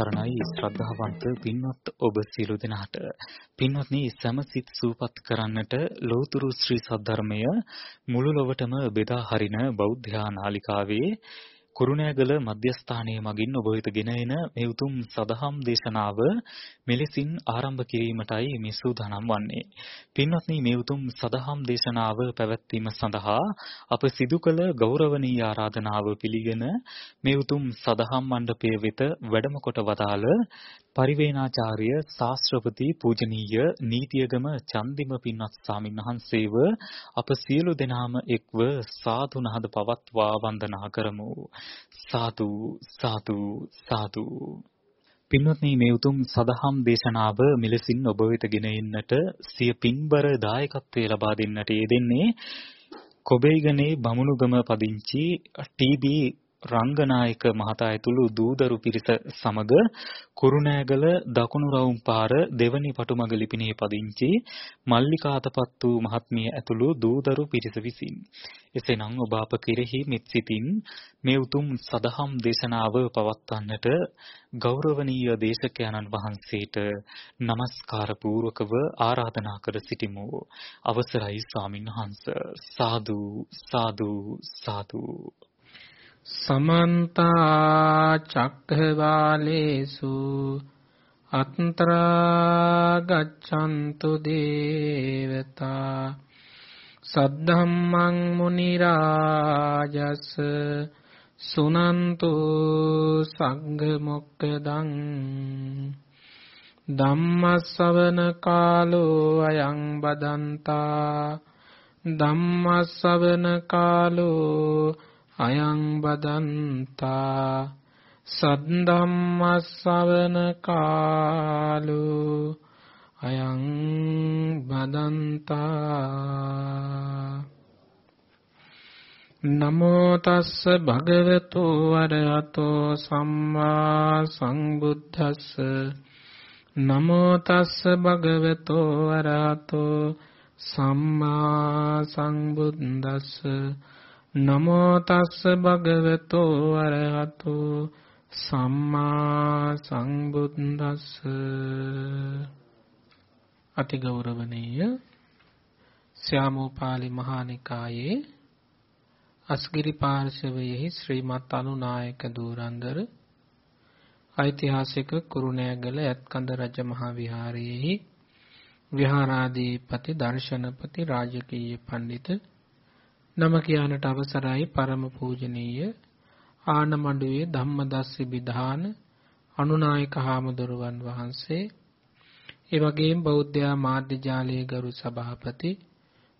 තෙරුවන් සරණයි ශ්‍රද්ධාවන්ත පින්වත් ඔබ සියලු දෙනාට. පින්වත්නි සමසිත සූපත් කරන්නට ලෝතුරු ශ්‍රී සද්ධර්මය මුළු ලොවටම බෙදා හරින බෞද්ධ නාලිකාවේ කුරුණෑගල මධ්‍යස්ථානයේ මගින් ඔබ වෙත ගෙන එන මේ උතුම් සදහම් දේශනාව මෙලෙසින් ආරම්භ කිරීමටයි මේ සූදානම් වන්නේ. පින්වත්නි මේ උතුම් සදහම් දේශනාව පැවැත්වීම සඳහා අප සිදු කළ ගෞරවනීය ආරාධනාව පිළිගෙන මේ උතුම් සදහම් මණ්ඩපය වෙත වැඩම කොට වදාළ පරිවේනාචාර්ය ශාස්ත්‍රපති පූජනීය නීතියගම චන්දිම පින්වත් ස්වාමීන් වහන්සේව අප සියලු දෙනාම එක්ව සාදු නහද පවත්වා වන්දනා කරමු සාදු සාදු සාදු. පින්වත්නි මේ උතුම් සදහම් දේශනාව මෙලෙසින් ඔබ වෙත ගෙන එන්නට සිය පින්බර දායකත්වය ලබා දෙන්නට යෙදෙන්නේ කොබේගනේ බමුණුගම පදිංචි ටීබී රංගනායක මහතා ඇතුළු දූදරු පිරිස සමග කුරුණෑගල දකුණු රවුම් පාර දෙවනි පටුමග ලිපිනේ පදිංචි මල්ලිකාතපත් වූ මහත්මිය ඇතුළු දූදරු පිරිස විසින්. එසේනම් ඔබ අප කෙරෙහි මෙත් සිතින් මේ උතුම් සදහම් දේශනාව පවත්වන්නට ගෞරවනීය දේශකයන්න් වහන්සේට নমස්කාර පූර්වකව ආරාධනා කර සිටිමු. අවසරයි ස්වාමින් වහන්සේ සාදු සාදු සාදු. සමන්ත චක්ඛවාලේසු අත්‍රා ගච්ඡන්තු දේවතා සද්ධම්මං මුනි රාජස් සුනන්තු සංඝ මොක්කදං ධම්මස්සවන කාලෝ අයං බදන්තා ධම්මස්සවන කාලෝ අයං බදන්තා සද්ධම්මස්සවන කාලෝ අයං බදන්තා නමෝ තස්ස භගවතු වරහතෝ සම්මා සංබුද්දස්ස නමෝ තස්ස භගවතු වරහතෝ සම්මා සංබුද්දස්ස නමෝ තස්ස භගවතෝ අරහතෝ සම්මා සංබුද්දස්ස අතිගෞරවනීය ශ්‍යාමෝපාලි මහානිකායේ අස්ගිරි පාර්ශවයෙහි ශ්‍රීමත් අනුනායක දූරන්දර ඓතිහාසික කුරුණෑගල ඇත්කඳ රජ මහා විහාරයේහි විහාරාධිපති දර්ශනපති රාජකීය පඬිතු නම කියන්නට අවසරයි පරම පූජනීය. ආනමඩුවේ ධම්මදස්සි විධාන අනුනායක හාමුදුරුවන් වහන්සේ. ඒ වගේම බෞද්ධ මාධ්‍ය ජාලයේ ගරු සභාපති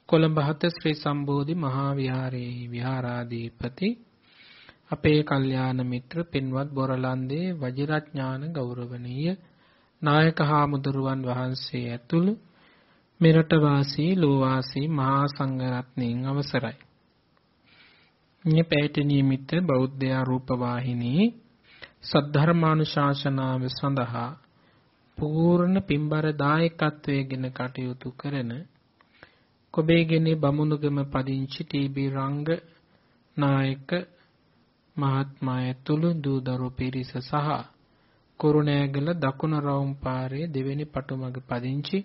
කොළඹ හත ශ්‍රී සම්බෝධි මහා විහාරයේ විහාරාධිපති අපේ කල්යාණ මිත්‍ර පින්වත් බොරලන්දේ වජිරඥාන ගෞරවනීය නායක හාමුදුරුවන් වහන්සේ ඇතුළු මෙරට වාසී ලෝවාසී මහා සංඝරත්නයන් අවසරයි. මේ පැයට නියමිත බෞද්ධ රූප වාහිනී සද්ධර්මානුශාසනාව සඳහා පූර්ණ පින්බර දායකත්වයෙන් කටයුතු කරන කොබේගෙනේ බමුණුගම පදිංචි ටීබී රංග නායක මහත්මයා ඇතුළු දූදරු පිරිස සහ කුරුණෑගල දකුණ රවුම් පාරේ දෙවෙනි පටුමග පදිංචි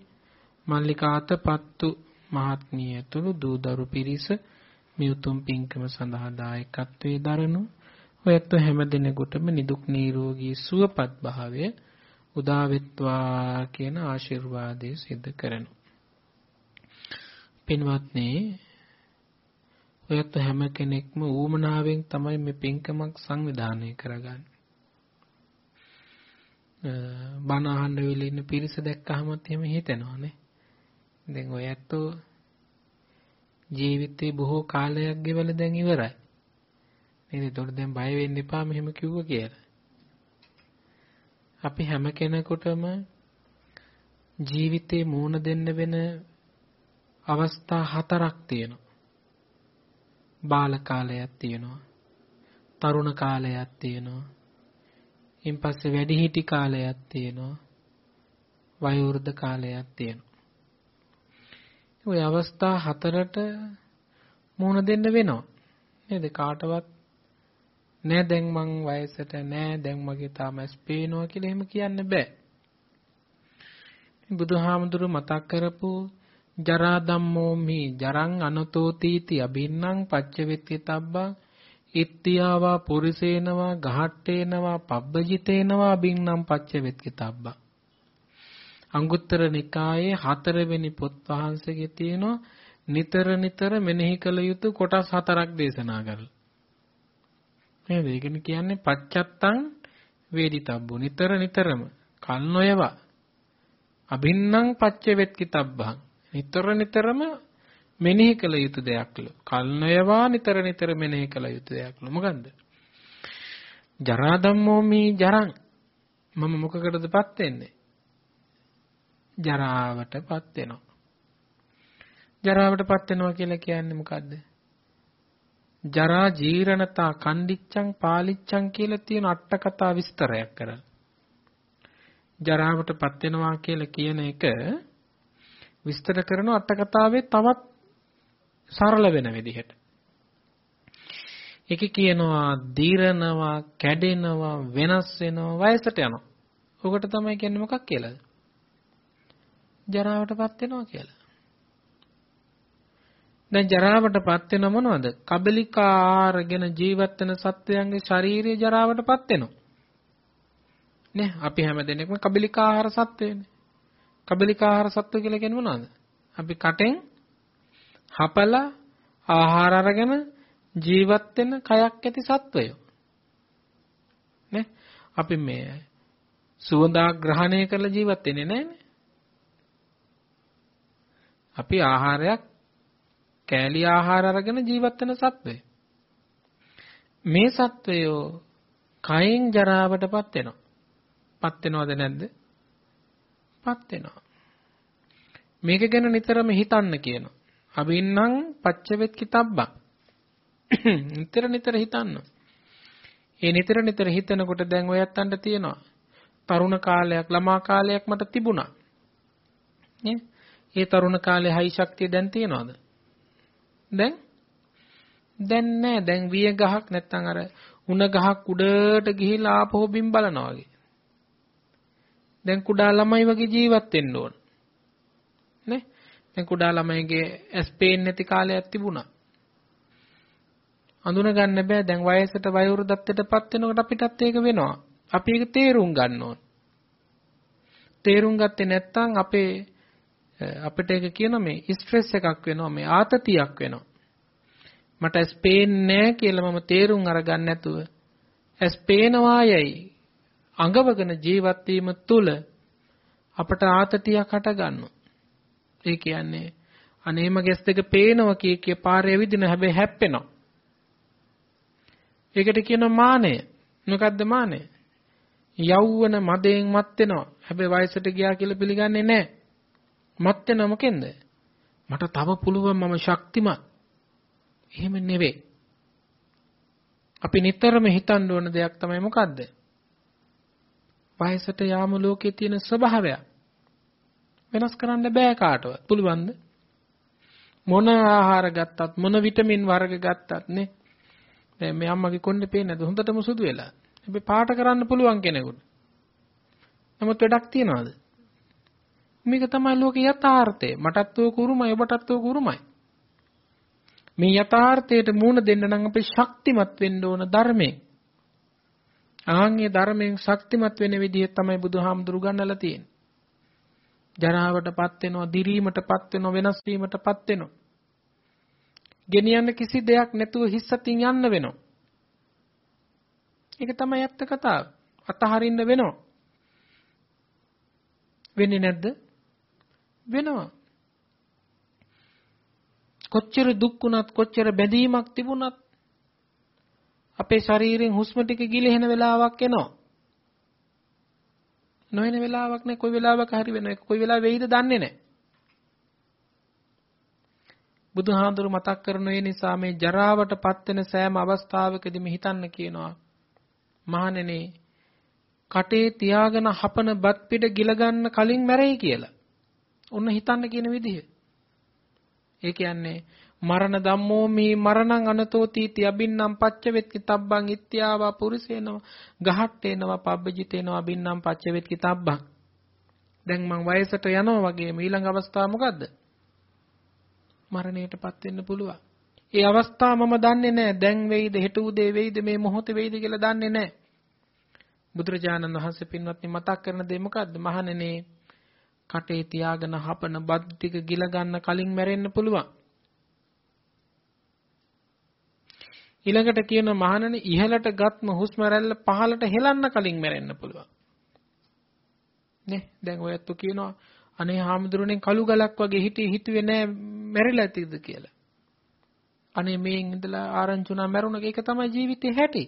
මල්ලිකාත පත්තු මහත්මිය ඇතුළු දූදරු පිරිස මේ උතුම් පින්කම සඳහා දායකත්වයේ දරනු ඔයත් හැම දිනෙකටම නිදුක් නිරෝගී සුවපත් භාවය උදා වෙත්වා කියන ආශිර්වාදය සිදු කරනු. පින්වත්නි ඔයත් හැම කෙනෙක්ම ඌමනාවෙන් තමයි මේ පින්කමක් සංවිධානය කරගන්නේ. බණ අහන්න වෙලෙ ඉන්න පිරිස දැක්කහමත් එහෙම හිතෙනවානේ. දැන් ඔය ඇත්තෝ ජීවිතේ බොහෝ කාලයක් ගෙවලා දැන් ඉවරයි. නේද? ඒතකොට දැන් බය වෙන්න එපා මෙහෙම කිව්ව කියලා. අපි හැම කෙනෙකුටම ජීවිතේ මූණ දෙන්න වෙන අවස්ථා හතරක් තියෙනවා. බාල කාලයක් තියෙනවා. තරුණ කාලයක් තියෙනවා. ඉන් පස්සේ වැඩිහිටි කාලයක් තියෙනවා. වයෝවෘද්ධ කාලයක් තියෙනවා. ওই අවස්ථා හතරට මුහුණ දෙන්න වෙනවා. නේද? කාටවත් නෑ දැන් මං වයසට නෑ දැන් මගේ තාම ඇස් පේනවා කියලා එහෙම කියන්න බෑ. බුදුහාමුදුරු මතක් කරපු ජරා ධම්මෝ මි ජරං අනතෝ තීති අබින්නම් පච්චවෙත්ති තබ්බං ඉත්තියාවා පුරිසේනවා ගහට්ටේනවා පබ්බජිතේනවා අබින්නම් පච්චවෙත්ති තබ්බං අංගුත්තර නිකායේ හතරවෙනි පොත් වහන්සේගේ තියෙනවා නිතර නිතර මෙනෙහි කළ යුතු කොටස් හතරක් දේශනා කරලා. නේද? ඒකනේ කියන්නේ පච්චත්තං වේදිතබ්බු නිතර නිතරම කල් නොයවා අභින්නම් පච්චවෙත් කිතබ්බං නිතර නිතරම මෙනෙහි කළ යුතු දෙයක්ලු. කල් නොයවා නිතර නිතර මෙනෙහි කළ යුතු දෙයක්ලු. මොකන්ද? ජරා ධම්මෝ මී ජරං මම මොකකටදපත් වෙන්නේ? ජරාවටපත් වෙනවා. ජරාවටපත් වෙනවා කියලා කියන්නේ මොකද්ද? ජරා ජීරණතා කණ්ඩිච්ඡං පාලිච්ඡං කියලා තියෙන අට කතා විස්තරයක් කරලා. ජරාවටපත් වෙනවා කියලා කියන එක විස්තර කරන අට කතාවේ තවත් සරල වෙන විදිහට. ඒකේ කියනවා දීරනවා, කැඩෙනවා, වෙනස් වෙනවා, වයසට යනවා. ඔකට තමයි කියන්නේ මොකක් කියලාද? ජරාවටපත් වෙනවා කියලා. දැන් ජරාවටපත් වෙන මොනවද? කබලිකා ආහාරගෙන ජීවත් වෙන සත්වයන්ගේ ශාරීරික ජරාවටපත් වෙනවා. නේ අපි හැමදෙනෙක්ම කබලිකා ආහාර සත්වයනේ. කබලිකා ආහාර සත්ව කියලා කියන්නේ මොනවද? අපි කටෙන් හපලා ආහාර අරගෙන ජීවත් වෙන කයක් ඇති සත්වයෝ. නේ අපි මේ සුවඳා ග්‍රහණය කරලා ජීවත් වෙන්නේ නැහැනේ. අපි ආහාරයක් කෑලි ආහාර අරගෙන ජීවත් වෙන සත්වය. මේ සත්වයෝ කයෙන් ජරාවටපත් වෙනවා. පත් වෙනවද නැද්ද? පත් වෙනවා. මේක ගැන නිතරම හිතන්න කියනවා. අබින්නම් පච්චවෙත් කිතබ්බක්. නිතර නිතර හිතන්න. ඒ නිතර නිතර හිතනකොට දැන් ඔයත් අන්න තියෙනවා. තරුණ කාලයක් ළමා කාලයක් මට තිබුණා. නේ? ඒ තරුණ කාලේ හයි ශක්තිය දැන් තියනවද? දැන් දැන් නෑ දැන් විය ගහක් නැත්තම් අර උණ ගහක් උඩට ගිහිලා ආපහු බිම් බලනවා වගේ. දැන් කුඩා ළමයි වගේ ජීවත් වෙන්න ඕන. නේ? දැන් කුඩා ළමයිගේ ඇස් පේන්නේ නැති කාලයක් තිබුණා. අඳුන ගන්න බෑ දැන් වයසට වයෝවෘද්ධත්වයටපත් වෙනකොට අපිටත් ඒක වෙනවා. අපි ඒක තේරුම් ගන්න ඕන. තේරුම් ගත්තේ නැත්නම් අපේ Eh, අපිට ඒක කියන මේ ස්ට්‍රෙස් එකක් වෙනවා මේ ආතතියක් වෙනවා. මට ඇස් පේන්නේ කියලා මම තේරුම් අරගන්න නැතුව ඇස් පේනවායයි අඟවගෙන ජීවත් වීම තුළ අපට ආතතියක් හට ගන්නවා. ඒ කියන්නේ අනේ මගේ ඇස් දෙක පේනවා කිය කිය පාරේ විදින හැබැයි හැප්පෙනවා. ඒකට කියනවා මානය. මොකද්ද මානය? යෞවන මදයෙන් මත් වෙනවා. හැබැයි වයසට ගියා කියලා පිළිගන්නේ නැහැ. මත් වෙන මොකෙන්ද? මට තව පුළුවන් මම ශක්තිමත්. එහෙම නෙවෙයි. අපි නිතරම හිතන්න ඕන දෙයක් තමයි මොකද්ද? වයසට යාම ලෝකයේ තියෙන ස්වභාවය. වෙනස් කරන්න බෑ කාටවත්. පුළුවන්ද? මොන ආහාර ගත්තත් මොන විටමින් වර්ග ගත්තත් නේ. දැන් මේ අම්මගේ කොණ්ඩේ පේන්නේ නැද්ද? හොඳටම සුදු වෙලා. හැබැයි පාට කරන්න පුළුවන් කෙනෙකුට. නමුත් වැඩක් තියනවාද? මේක තමයි ලෝකේ යථාර්ථය. මටත් ඕක උරුමයි ඔබටත් ඕක උරුමයි. මේ යථාර්ථයට මූණ දෙන්න නම් අපි ශක්තිමත් වෙන්න ඕන ධර්මයෙන්. ආන්ගේ ධර්මයෙන් ශක්තිමත් වෙන විදිහ තමයි බුදුහාමුදුරු ගන්නලා තියෙන්නේ. ජරාවටපත් වෙනවා, දිරීමටපත් වෙනවා, වෙනස් වීමටපත් වෙනවා. ගෙනියන්න කිසි දෙයක් නැතුව හිස්සතින් යන්න වෙනවා. ඒක තමයි ඇත්ත කතාව. අතහරින්න වෙනවා. වෙන්නේ නැද්ද? වෙනවා. කොච්චර දුක් වුණත් කොච්චර බැඳීමක් තිබුණත් අපේ ශරීරයෙන් හුස්ම ටික ගිලිහෙන වෙලාවක් එනවා. නොවන වෙලාවක් නෑ කොයි වෙලාවක හරි වෙන එක කොයි වෙලාවෙ වෙයිද දන්නේ නෑ. බුදුහාඳුරු මතක් කරන ඒ නිසා මේ ජරාවටපත් වෙන සෑම අවස්ථාවකදීම හිතන්න කියනවා. මහණෙනි කටේ තියාගෙන හපන බත් පිට ගිල ගන්න කලින් මැරෙයි කියලා. ඔන්න හිතන්න කියන විදිහ. ඒ කියන්නේ මරණ ධම්මෝ මේ මරණං අනතෝති තියබින්නම් පච්චවෙත් කිතබ්බං ඉත්‍යාවා පුරිසේනව ගහට්ටේනවා පබ්බජිතේනවා බින්නම් පච්චවෙත් කිතබ්බං දැන් මං වයසට යනවා වගේ ඊළඟ අවස්ථාව මොකද්ද? මරණයටපත් වෙන්න පුළුවන්. ඒ අවස්ථාව මම දන්නේ නැහැ. දැන් වෙයිද හෙට උදේ වෙයිද මේ මොහොතේ වෙයිද කියලා දන්නේ නැහැ. බුදුරජාණන් වහන්සේ පින්වත්නි මතක් කරන දේ මොකද්ද? මහණෙනි කටේ තියාගෙන හපන බත් ටික ගිල ගන්න කලින් මැරෙන්න පුළුවන් ඊළඟට කියන මහණනි ඉහළට ගත්ම හුස්ම රැල්ල පහළට හෙලන්න කලින් මැරෙන්න පුළුවන්. නේ දැන් ඔයත් කියනවා අනේ හාමුදුරනේ කළු ගලක් වගේ හිටියේ හිතුවේ නෑ මැරිලා ඇතිද කියලා. අනේ මේන් ඉඳලා ආරංචුනා මැරුණක ඒක තමයි ජීවිතේ හැටි.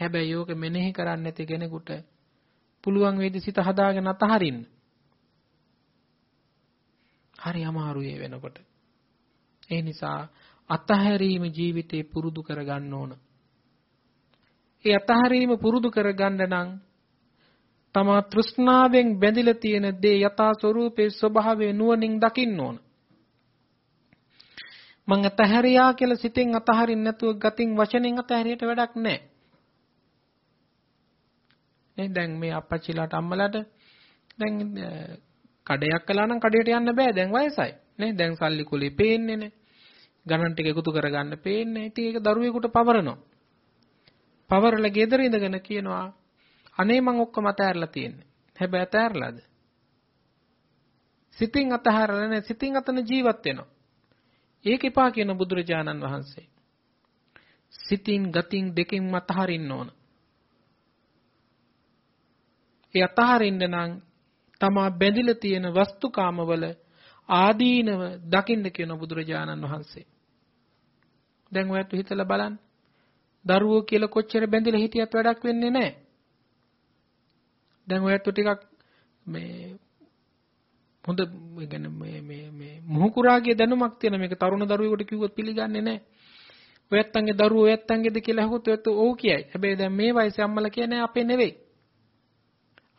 හැබැයි යෝක මෙනෙහි කරන්නේ නැති කෙනෙකුට පුළුවන් වේද සිත හදාගෙන අතහරින්න. හරි අමාරුයි වෙනකොට. ඒ නිසා අතහැරීම ජීවිතේ පුරුදු කරගන්න ඕන. ඒ අතහැරීම පුරුදු කරගන්න නම් තමා තෘෂ්ණාවෙන් බැඳිලා තියෙන දේ යථා ස්වરૂපේ ස්වභාවය නුවණින් දකින්න ඕන. මං අතහැරියා කියලා සිතෙන් අතහරින්න නැතුව ගතින් වචනෙන් අතහැරියට වැඩක් නැහැ. නේ දැන් මේ අප්පච්චිලාට අම්මලාට දැන් කඩයක් කළා නම් කඩේට යන්න බෑ දැන් වයසයි. නේ දැන් සල්ලි කුලේ පේන්නේ නේ. ගණන් ටික එකතු කරගන්න පේන්නේ. ඉතින් ඒක දරුවෙකුට පවරනවා. පවරලා ගෙදර ඉඳගෙන කියනවා අනේ මං ඔක්කොම අතහැරලා තියෙන්නේ. හැබැයි අතහැරලාද? සිතින් අතහැරලා නැහැ. සිතින් අතන ජීවත් වෙනවා. ඒක එපා කියන බුදුරජාණන් වහන්සේ. සිතින් ගතින් දෙකෙන් අතහරින්න ඕන. ඒ අතහරින්න නම් තමා බැඳිලා තියෙන වස්තුකාමවල ආදීනව දකින්න කියන බුදුරජාණන් වහන්සේ. දැන් ඔයත් හිතලා බලන්න. දරුවෝ කියලා කොච්චර බැඳිලා හිටියත් වැඩක් වෙන්නේ නැහැ. දැන් ඔයත් ටිකක් මේ හොඳ يعني මේ මේ මේ මුහුකුරාගේ දැනුමක් තියෙන මේක තරුණ දරුවෙකුට කිව්වොත් පිළිගන්නේ නැහැ. ඔයත්තන්ගේ දරුවෝ ඔයත්තන්ගේද කියලා අහුවොත් ඔයත් ඔව් කියයි. හැබැයි දැන් මේ වයසේ අම්මලා කියන්නේ අපේ නෙවෙයි.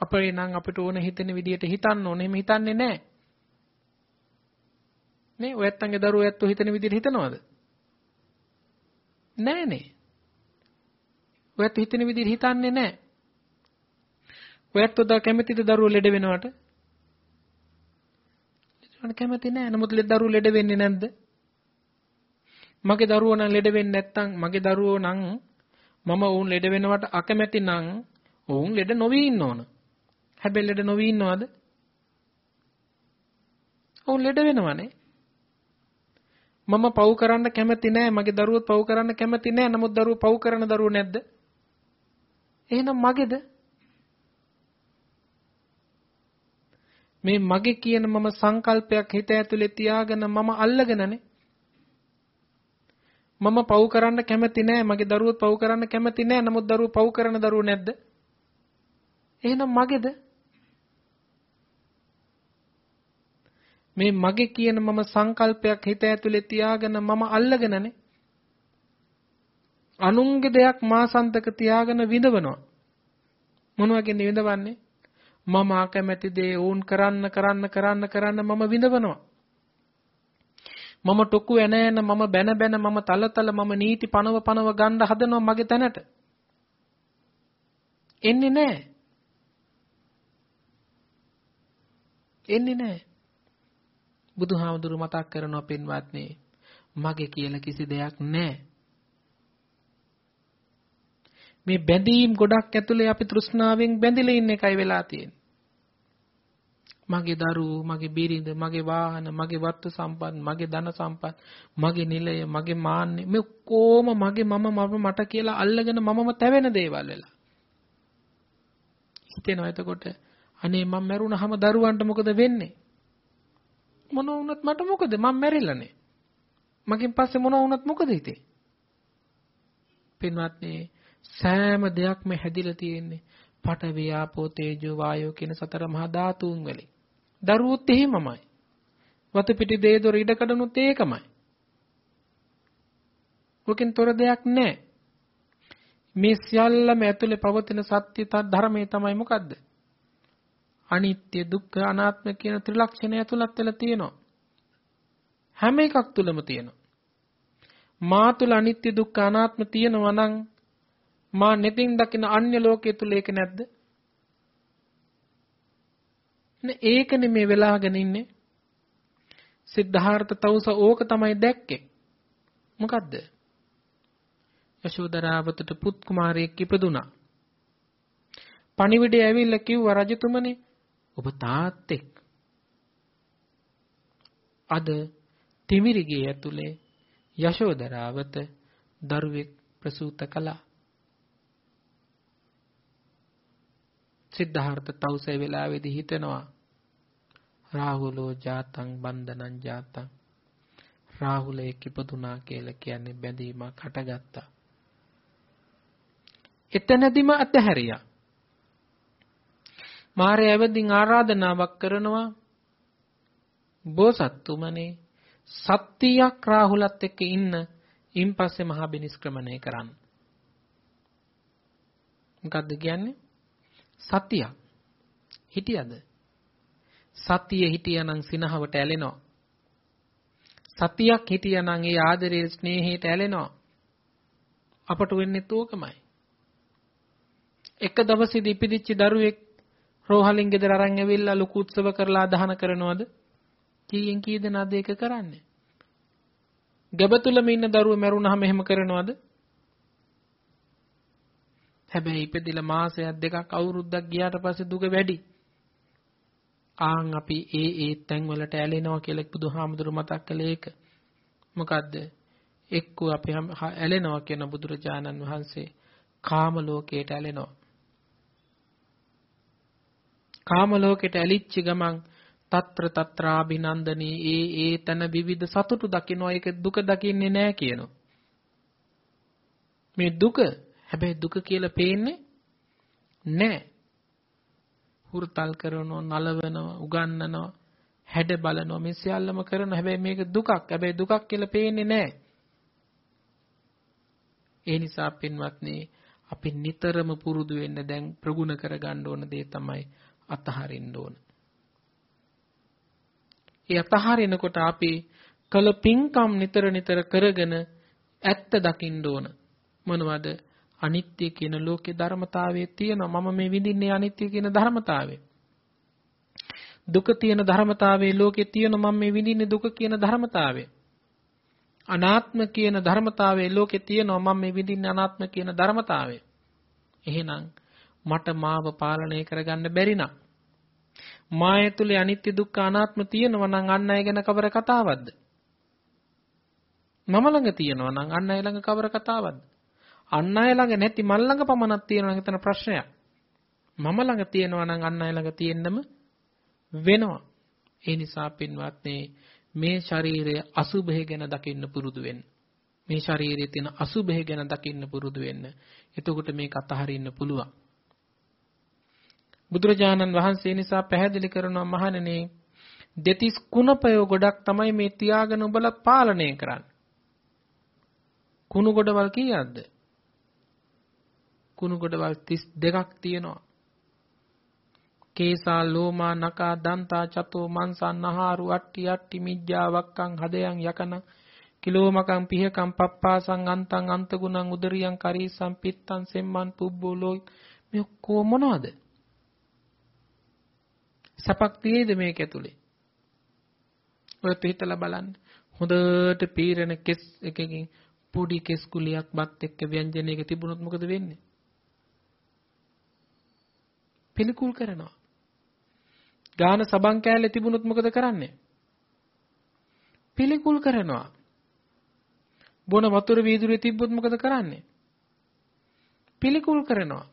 අපේ නම් අපිට ඕන හිතෙන විදියට හිතන්න ඕනේ. එහෙම හිතන්නේ නැහැ. නේ ඔයත්තන්ගේ දරුවෝ ඔයත්තු හිතන විදියට හිතනවද? නෑනේ. ඔයත් හිතන විදිහට හිතන්නේ නෑ. ඔයත් උදා කැමතිද දරුවෝ ලෙඩ වෙනවට? ලෙඩ කැමති නෑ. නමුත් ලෙඩ දරුවෝ ලෙඩ වෙන්නේ නැද්ද? මගේ දරුවෝ නම් ලෙඩ වෙන්නේ නැත්තම් මගේ දරුවෝ නම් මම වුන් ලෙඩ වෙනවට අකමැති නම් වුන් ලෙඩ නොවී ඉන්න ඕන. හැබැයි ලෙඩ නොවී ඉන්නවද? වුන් ලෙඩ වෙනවනේ. මම පව් කරන්න කැමති නෑ මගේ දරුවොත් පව් කරන්න කැමති නෑ නමුත් දරුවෝ පව් කරන දරුවෝ නැද්ද? එහෙනම් මගේද? මේ මගේ කියන මම සංකල්පයක් හිත ඇතුලේ තියාගෙන මම අල්ලගෙනනේ. මම පව් කරන්න කැමති නෑ මගේ දරුවොත් පව් කරන්න කැමති නෑ නමුත් දරුවෝ පව් කරන දරුවෝ නැද්ද? එහෙනම් මගේද? මේ මගේ කියන මම සංකල්පයක් හිත ඇතුලේ තියාගෙන මම අල්ලගෙනනේ. අනුන්ගේ දෙයක් මා සන්තක තියාගෙන විඳවනවා. මොනවගෙන් විඳවන්නේ? මම අකමැති දේ වුන් කරන්න කරන්න කරන්න කරන්න මම විඳවනවා. මම ටොකු එනෑන මම බැන බැන මම තලතල මම නීති පනව පනව ගන්න හදනවා මගේ තැනට. එන්නේ නැහැ එන්නේ නැහැ බුදුහාමුදුරු මතක් කරනවා පින්වත්නි මගේ කියලා කිසි දෙයක් නැහැ. මේ බැඳීම් ගොඩක් ඇතුලේ අපි තෘෂ්ණාවෙන් බැඳිලා ඉන්න එකයි වෙලා තියෙන්නේ. මගේ දරුවෝ, මගේ බිරිඳ, මගේ වාහන, මගේ වස්තු සම්පත්, මගේ ධන සම්පත්, මගේ නිලය, මගේ මාන්නේ මේ කොහොම මගේ මම මම මට කියලා අල්ලගෙන මමම තැවෙන දේවල් වෙලා. හිතෙනවා එතකොට අනේ මම මැරුණාම දරුවන්ට මොකද වෙන්නේ? මොන වුණත් මට මොකද මම මැරිලානේ. මගෙන් පස්සේ මොන වුණත් මොකද හිතේ? පින්වත්නි සෑම දෙයක්ම හැදිලා තියෙන්නේ පඨවි ආපෝ තේජෝ වායෝ කියන සතර මහා ධාතුන් වලින්. දරුවොත් එහෙමමයි. වතු පිටි දේදොර ඉඩකඩනුත් ඒකමයි. ඔකෙන් තොර දෙයක් නැහැ. මේ සියල්ලම ඇතුලේ පවතින සත්‍ය ධර්මයේ තමයි මොකද්ද? අනිත්‍ය දුක්ඛ අනාත්ම කියන ත්‍රිලක්ෂණය ඇතුළත් වෙලා තියෙනවා. හැම එකක් තුලම තියෙනවා. මා තුල අනිත්‍ය දුක්ඛ අනාත්ම තියෙනවා නම් මා netin දකින අන්‍ය ලෝකයේ තුල ඒක නැද්ද? නේ ඒකනේ මේ වෙලාගෙන ඉන්නේ. සිද්ධාර්ථ තවුස ඕක තමයි දැක්කේ. මොකද්ද? යශෝදරාවතට පුත් කුමාරයෙක් ඉපදුනා. පණිවිඩය ඇවිල්ලා කිව්වා රජතුමනි ඔබ තාත්තෙක්. අද තිමිරිගේ ඇතුලේ යශෝදරාවත දරුවෙක් ප්‍රසූත කළා. සිද්ධාර්ථ තවුසේ වෙලාවේදී හිතනවා රාහුලෝ ජාතං බන්ධනං ජාතං රාහුලයෙක් ඉපදුනා කියලා කියන්නේ බැඳීමක් හටගත්තා. එතනදිම අතහැරියා. මාරය ඇවදින් ආරාධනාවක් කරනවා බෝසත්තුමනේ සත්‍යයක් රාහුලත් එක්ක ඉන්න ඉන් පස්සේ මහා බිනිස්ක්‍රමණය කරන්න. මොකද්ද කියන්නේ? සතියක්. හිටියද? සතිය හිටියානම් සිනහවට ඇලෙනවා. සතියක් හිටියානම් ඒ ආදරයේ ස්නේහයට ඇලෙනවා. අපට වෙන්නේ තෝකමයි. එක දවසේදී ඉපදිච්ච දරුවෙක් රෝහලින් ගෙදර අරන් ඇවිල්ලා ලොකු උත්සව කරලා දහන කරනවද? කීයෙන් කී දෙනාද ඒක කරන්නේ? ගැබතුලම ඉන්න දරුවෝ මැරුණාම එහෙම කරනවද? හැබැයි ඉපදිලා මාසයක් දෙකක් අවුරුද්දක් ගියාට පස්සේ දුක වැඩි. ආන් අපි ඒ ඒ තැන් වලට ඇලෙනවා කියලා බුදුහාමුදුරු මතක් කළේ ඒක. මොකද්ද? එක්ක අපි ඇලෙනවා කියන බුදුරජාණන් වහන්සේ කාම ලෝකයට ඇලෙනවා. කාම ලෝකයට ඇලිච්ච ගමන් తත්‍ර తත්‍රාබිනන්දනී ඒ ඒ තන විවිධ සතුටු දකින්නවා ඒක දුක දකින්නේ නැහැ කියනවා. මේ දුක හැබැයි දුක කියලා පේන්නේ නැහැ. හුරුතල් කරනවා, නලවනවා, උගන්නනවා, හැඩ බලනවා මේ සියල්ලම කරනවා. හැබැයි මේක දුකක්. හැබැයි දුකක් කියලා පේන්නේ නැහැ. ඒ නිසා පින්වත්නි අපි නිතරම පුරුදු වෙන්න දැන් ප්‍රගුණ කරගන්න ඕන දේ තමයි අතහරින්න ඕන. ඒ අතහරිනකොට අපි කල පිංකම් නිතර නිතර කරගෙන ඇත්ත දකින්න ඕන. මොනවද? අනිත්‍ය කියන ලෝකේ ධර්මතාවයේ තියෙනවා. මම මේ විඳින්නේ අනිත්‍ය කියන ධර්මතාවය. දුක තියෙන ධර්මතාවයේ ලෝකේ තියෙනවා. මම මේ විඳින්නේ දුක කියන ධර්මතාවය. අනාත්ම කියන ධර්මතාවයේ ලෝකේ තියෙනවා. මම මේ විඳින්නේ අනාත්ම කියන ධර්මතාවය. එහෙනම් මට මාව පාලනය කරගන්න බැරි නම් මාය තුලේ අනිත්‍ය දුක්ඛ අනාත්ම තියෙනවා නම් අන් අය ගැන කවර කතාවක්ද? මම ළඟ තියෙනවා නම් අන් අය ළඟ කවර කතාවක්ද? අන් අය ළඟ නැති මල් ළඟ පමණක් තියෙනවා නම් එතන ප්‍රශ්නයක්. මම ළඟ තියෙනවා නම් අන් අය ළඟ තියෙන්නම වෙනවා. ඒ නිසා පින්වත්නි මේ ශරීරය අසුභය ගැන දකින්න පුරුදු වෙන්න. මේ ශරීරයේ තියෙන අසුභය ගැන දකින්න පුරුදු වෙන්න. එතකොට මේක අතහරින්න පුළුවන්. බුදුරජාණන් වහන්සේ නිසා පැහැදිලි කරනවා මහණෙනි දෙතිස් කුණපය ගොඩක් තමයි මේ තියාගෙන ඔබලා පාලනය කරන්නේ. කුණු ගොඩවල් කීයක්ද? කුණු ගොඩවල් 32ක් තියෙනවා. කේසා ලෝමා නකා දන්තා චතෝ මන්සා නහාරු අට්ටි අට්ටි මිජ්ජා වක්කං හදයන් යකන කිලෝමකං පිහකං පප්පාසං අන්තං අන්තගුණං උදරියං කරීසං පිත්තං සෙම්මන් පුබ්බෝලෝ මේ කො මොනවද? සපක් තියේද මේක ඇතුලේ? ඔයත් හිතලා බලන්න. හොඳට පීරන කෙස් එකකින් පොඩි කෙස් කුලියක් බත් එක්ක ව්‍යංජනයක තිබුණොත් මොකද වෙන්නේ? පිළිකුල් කරනවා. ගාන සබන් කෑල්ලේ තිබුණොත් මොකද කරන්නේ? පිළිකුල් කරනවා. බොන වතුර වීදුරුවේ තිබ්බොත් මොකද කරන්නේ? පිළිකුල් කරනවා.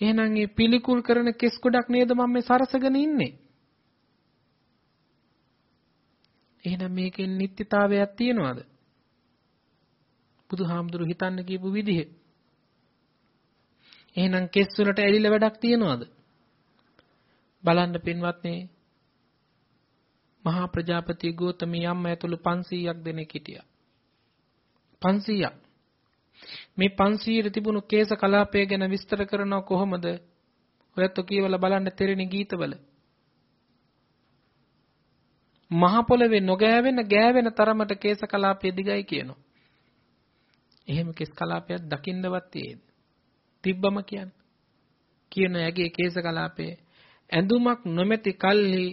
එහෙනම් මේ පිළිකුල් කරන කෙස් ගොඩක් නේද මම මේ සරසගෙන ඉන්නේ? එහෙනම් මේකෙන් නිත්‍යතාවයක් තියනවාද? බුදුහාමුදුරු හිතන්න කියපු විදිහ. එහෙනම් කෙස් වලට ඇලිලා වැඩක් තියනවාද? බලන්න පින්වත්නි මහා ප්‍රජාපති ගෝතමී අම්මා ඇතුළු 500ක් දෙනෙක් හිටියා. 500ක්. මේ 500 තිබුණු කේස කලාපය ගැන විස්තර කරනව කොහොමද? ඔයත් කියවලා බලන්න තෙරෙනි ගීතවල. මහ පොළවේ නොගෑවෙන ගෑවෙන තරමට කේශ කලාපය දිගයි කියනවා. එහෙම කෙස් කලාපයක් දකින්නවත් තියෙද? තිබ්බම කියන්නේ. කියන ඇගේ කේශ කලාපයේ ඇඳුමක් නොමැති කල්හි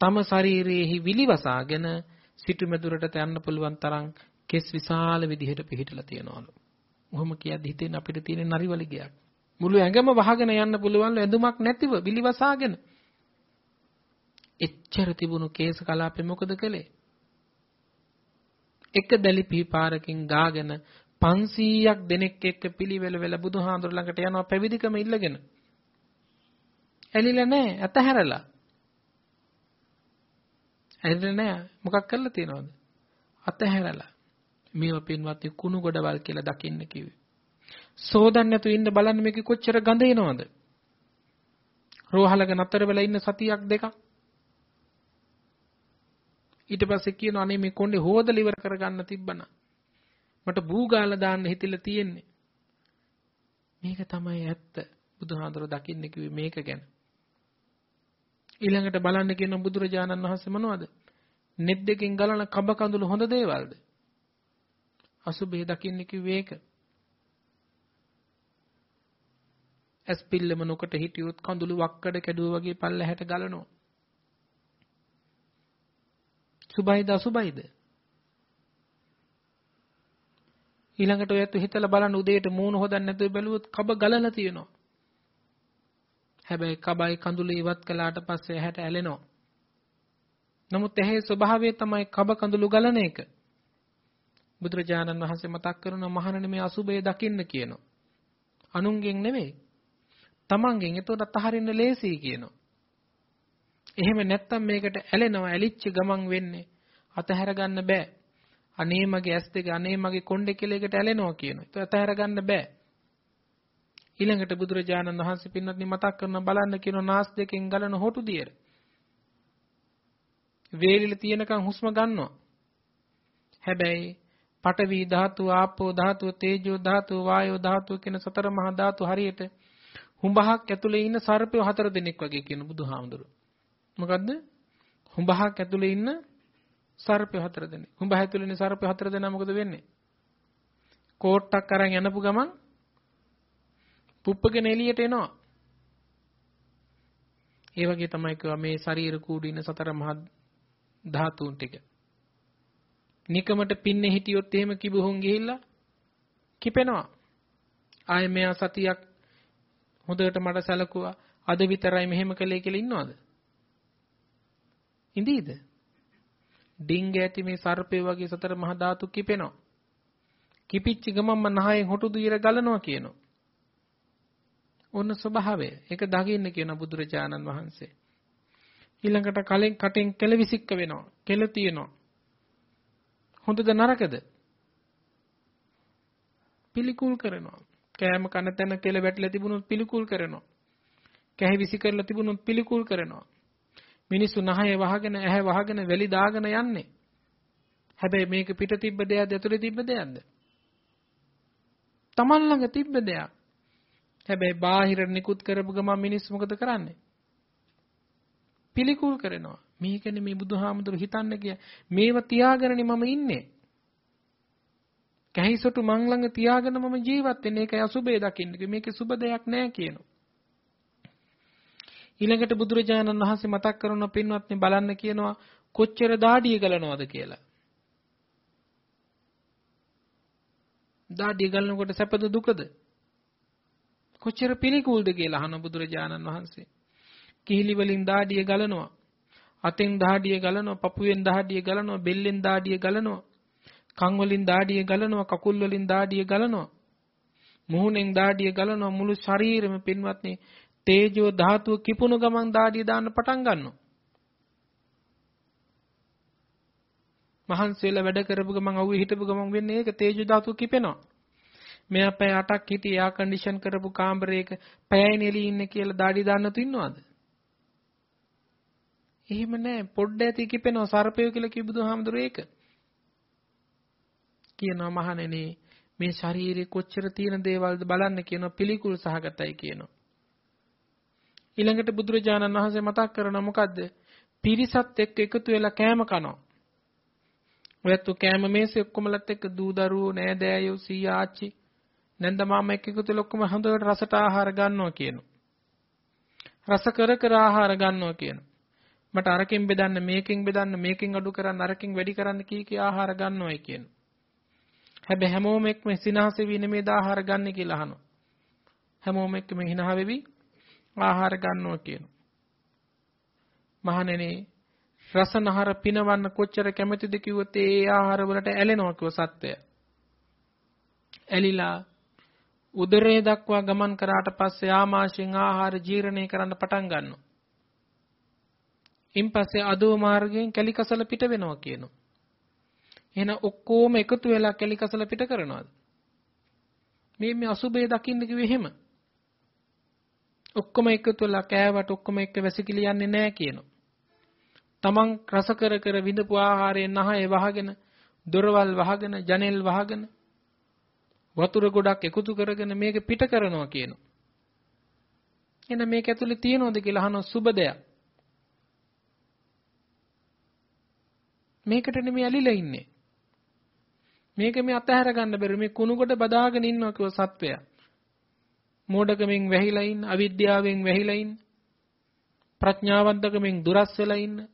තම ශරීරයේහි විලිවසාගෙන සිටු මෙදුරට යන්න පුළුවන් තරම් කෙස් විශාල විදිහට පිහිටලා තියනවලු. ඔහොම කියද්දි හිතෙන් අපිට තියෙන නරිවලිගයක්. මුළු ඇඟම වහගෙන යන්න පුළුවන් ඇඳුමක් නැතිව විලිවසාගෙන. එච්චර තිබුණු කේස කලාපේ මොකද කළේ? එක දැලි පීපාරකින් ගාගෙන 500ක් දෙනෙක් එක්ක පිළිවෙල වෙල බුදුහාඳුර ළඟට යනවා පැවිදිකම ඉල්ලගෙන. ඇලිලා නැහැ අතහැරලා. ඇලිලා නැහැ මොකක් කරලා තියනවද? අතහැරලා. මේව පින්වත්නි කුණු ගොඩවල් කියලා දකින්න කිව්වේ. සෝදන්න නැතු ඉන්න බලන්න මේක කොච්චර ගඳ එනවද? රෝහලක නතර වෙලා ඉන්න සතියක් දෙකක්. ඊට පස්සේ කියනවා අනේ මේ කොණ්ඩේ හොදලා ඉවර කරගන්න තිබ්බනා. මට බූගාලා දාන්න හිතිලා තියෙන්නේ. මේක තමයි ඇත්ත. බුදුහාඳුර දකින්න කිව්වේ මේක ගැන. ඊළඟට බලන්න කියන බුදුරජාණන් වහන්සේ මොනවද? net දෙකෙන් ගලන කබ කඳුළු හොඳ දේවල්ද? අසුබේ දකින්න කිව්වේ ඒක. ඇස් පිල්ලම නොකට හිටියොත් කඳුළු වක්කඩ කැඩුවා වගේ පල්ලහැට ගලනවා. සුබයිද අසුබයිද? ඊළඟට ඔයත් හිතලා බලන්න උදේට මූණ හොදන්න නැතුව බැලුවොත් කබ ගලලා තියෙනවා. හැබැයි කබයි කඳුළු ඉවත් කළාට පස්සේ ඇහැට ඇලෙනවා. නමුත් ඇහි ස්වභාවය තමයි කබ කඳුළු ගලන එක. බුදුරජාණන් වහන්සේ මතක් කරන මහණෙනි මේ අසුබය දකින්න කියනවා. අනුන්ගෙන් නෙමෙයි. තමන්ගෙන් එතකොට අතහරින්න ලේසියි කියනවා. එහෙම නැත්තම් මේකට ඇලෙනවා ඇලිච්ච ගමන් වෙන්නේ අතහැර ගන්න බෑ. අනේ මගේ ඇස් දෙක අනේ මගේ කොණ්ඩේ කියලා එකට ඇලෙනවා කියනවා. ඒක අතහැර ගන්න බෑ. ඊළඟට බුදුරජාණන් වහන්සේ පින්වත්නි මතක් කරන බලන්න කියන නාස් දෙකෙන් ගලන හොටු දියර. වේලිල තියෙනකන් හුස්ම ගන්නවා. හැබැයි පඨවි ධාතු, ආපෝ ධාතු, තේජෝ ධාතු, වායෝ ධාතු කියන සතර මහා ධාතු හරියට හුඹහක් ඇතුලේ ඉන්න සර්පය හතර දෙනෙක් වගේ කියන බුදුහාමුදුරුවෝ. මොකද්ද? හුඹහක් ඇතුලේ ඉන්න සර්පය හතර දෙනෙක්. හුඹහ ඇතුලේ ඉන්න සර්පය හතර දෙනා මොකද වෙන්නේ? කෝට්ටක් අරන් යනපු ගමන් පුප්පගෙන එළියට එනවා. ඒ වගේ තමයි කිව්වා මේ ශරීර කූඩු ඉන්න සතර මහා ධාතුන් ටික. නිකමට පින්නේ හිටියොත් එහෙම කිබුහුන් ගිහිල්ලා කිපෙනවා. ආයේ මෙයා සතියක් හොඳට මට සැලකුවා. අද විතරයි මෙහෙම කළේ කියලා ඉන්නවද? ඉඳීද? ඩිංග ඇති මේ සර්පේ වගේ සතර මහා ධාතු කිපෙනවා. කිපිච්ච ගමන්ම නහයෙන් හොටු දිර ගලනවා කියනවා. ඔන්න ස්වභාවය. ඒක දකින්න කියන බුදුරජාණන් වහන්සේ. ඊළඟට කලෙන් කටෙන් කෙලවිසික්ක වෙනවා. කෙල තියෙනවා. හොඳද නරකද? පිළිකුල් කරනවා. කෑම කන තැන කෙල වැටලා තිබුණොත් පිළිකුල් කරනවා. කැහි විසි කරලා තිබුණොත් පිළිකුල් කරනවා. මිනිස්සු නහය වහගෙන ඇහැ වහගෙන වැලි දාගෙන යන්නේ. හැබැයි මේක පිට තිබ්බ දෙයක්ද ඇතුලේ තිබ්බ දෙයක්ද? Taman ළඟ තිබ්බ දෙයක්. හැබැයි බාහිර නිකුත් කරපු ගමන් මිනිස්සු මොකද කරන්නේ? පිළිකුල් කරනවා. මේකනේ මේ බුදුහාමුදුරු හිතන්න කිය. මේව තියාගෙනනේ මම ඉන්නේ. කැහිසොටු මං ළඟ තියාගෙන මම ජීවත් වෙන්නේ. ඒකයි අසුබේ දකින්නේ. මේකේ සුබ දෙයක් නැහැ කියනවා. ඊළඟට බුදුරජාණන් වහන්සේ මතක් කරන පින්වත්නි බලන්න කියනවා කොච්චර දාඩිය ගලනවද කියලා. දාඩිය ගලනකොට සැපද දුකද? කොච්චර පිළිකුල්ද කියලා අහන බුදුරජාණන් වහන්සේ. කිහිලි වලින් දාඩිය ගලනවා. අතෙන් දාඩිය ගලනවා, පපුවෙන් දාඩිය ගලනවා, බෙල්ලෙන් දාඩිය ගලනවා. කන් වලින් දාඩිය ගලනවා, කකුල් වලින් දාඩිය ගලනවා. මුහුණෙන් දාඩිය ගලනවා මුළු ශරීරෙම පින්වත්නි තේජෝ ධාතුව කිපුණු ගමන් දාඩිය දාන්න පටන් ගන්නවා. මහන්සි වෙලා වැඩ කරපු ගමන් අවුවේ හිටපු ගමන් වෙන්නේ ඒක තේජෝ ධාතුව කිපෙනවා. මෙයා පැය 8ක් හිටියේ එයා කන්ඩිෂන් කරපු කාමරයක පැයයි නෙලී ඉන්නේ කියලා දාඩි දාන්න තින්නවද? එහෙම නෑ පොඩ්ඩ ඇති කිපෙනවා සර්පය කියලා කිව්ව බුදුහාමුදුරේ ඒක. කියනවා මහණෙනි මේ ශරීරේ කොච්චර තියෙන දේවල්ද බලන්න කියනවා පිළිකුල් සහගතයි කියනවා. ඊළඟට බුදුරජාණන් වහන්සේ මතක් කරන මොකද්ද? පිරිසත් එක්ක එකතු වෙලා කෑම කනවා. ඔයත් කෑම මේසේ ඔක්කොමලත් එක්ක දූ දරුවෝ නෑදෑයෝ සීයා ආච්චි නැන්ද මාමා එක්ක එකතු වෙලා ඔක්කොම හොඳට රසට ආහාර ගන්නවා කියනවා. රස කර කර ආහාර ගන්නවා කියනවා. මට අරකින් බෙදන්න මේකෙන් බෙදන්න මේකෙන් අඩු කරන්න අරකින් වැඩි කරන්න කී කී ආහාර ගන්නවයි කියනවා. හැබැයි හැමෝම එක්ම සිනහසේ වින මේ ආහාර ගන්න කියලා අහනවා. හැමෝම එක්කම හිනහ වෙවි ආහාර ගන්නවා කියනවා. මහණෙනි රසනහර පිනවන්න කොච්චර කැමතිද කිව්වොත් ඒ ආහාර වලට ඇලෙනවා කිව්ව සත්‍යය. ඇලිලා උදරය දක්වා ගමන් කරාට පස්සේ ආමාශයෙන් ආහාර ජීර්ණය කරන්න පටන් ගන්නවා. ඉන්පස්සේ අදෝ මාර්ගයෙන් කැලිකසල පිට වෙනවා කියනවා. එහෙනම් ඔක්කොම එකතු වෙලා කැලිකසල පිට කරනවාද? මේ මේ අසුබේ දකින්න කිව්වේ එහෙම. ඔක්කොම එකතු වෙලා කෑවට ඔක්කොම එක්ක වැසිකිලි යන්නේ නැහැ කියනවා. තමන් රස කර කර විඳපු ආහාරයෙන් නහය වහගෙන දොරවල් වහගෙන ජනෙල් වහගෙන වතුර ගොඩක් එකතු කරගෙන මේක පිට කරනවා කියනවා. එහෙනම් මේක ඇතුලේ තියනවද කියලා අහන සුබ දෙයක්. මේකට නෙමෙයි ඇලිලා ඉන්නේ. මේක මේ අතහැර ගන්න බැරි මේ කුණු කොට බදාගෙන ඉන්නවා කිව්ව සත්වයා. මෝඩකමෙන් වැහිලා ඉන්න, අවිද්‍යාවෙන් වැහිලා ඉන්න, ප්‍රඥාවන්තකමෙන් දුරස් වෙලා ඉන්න,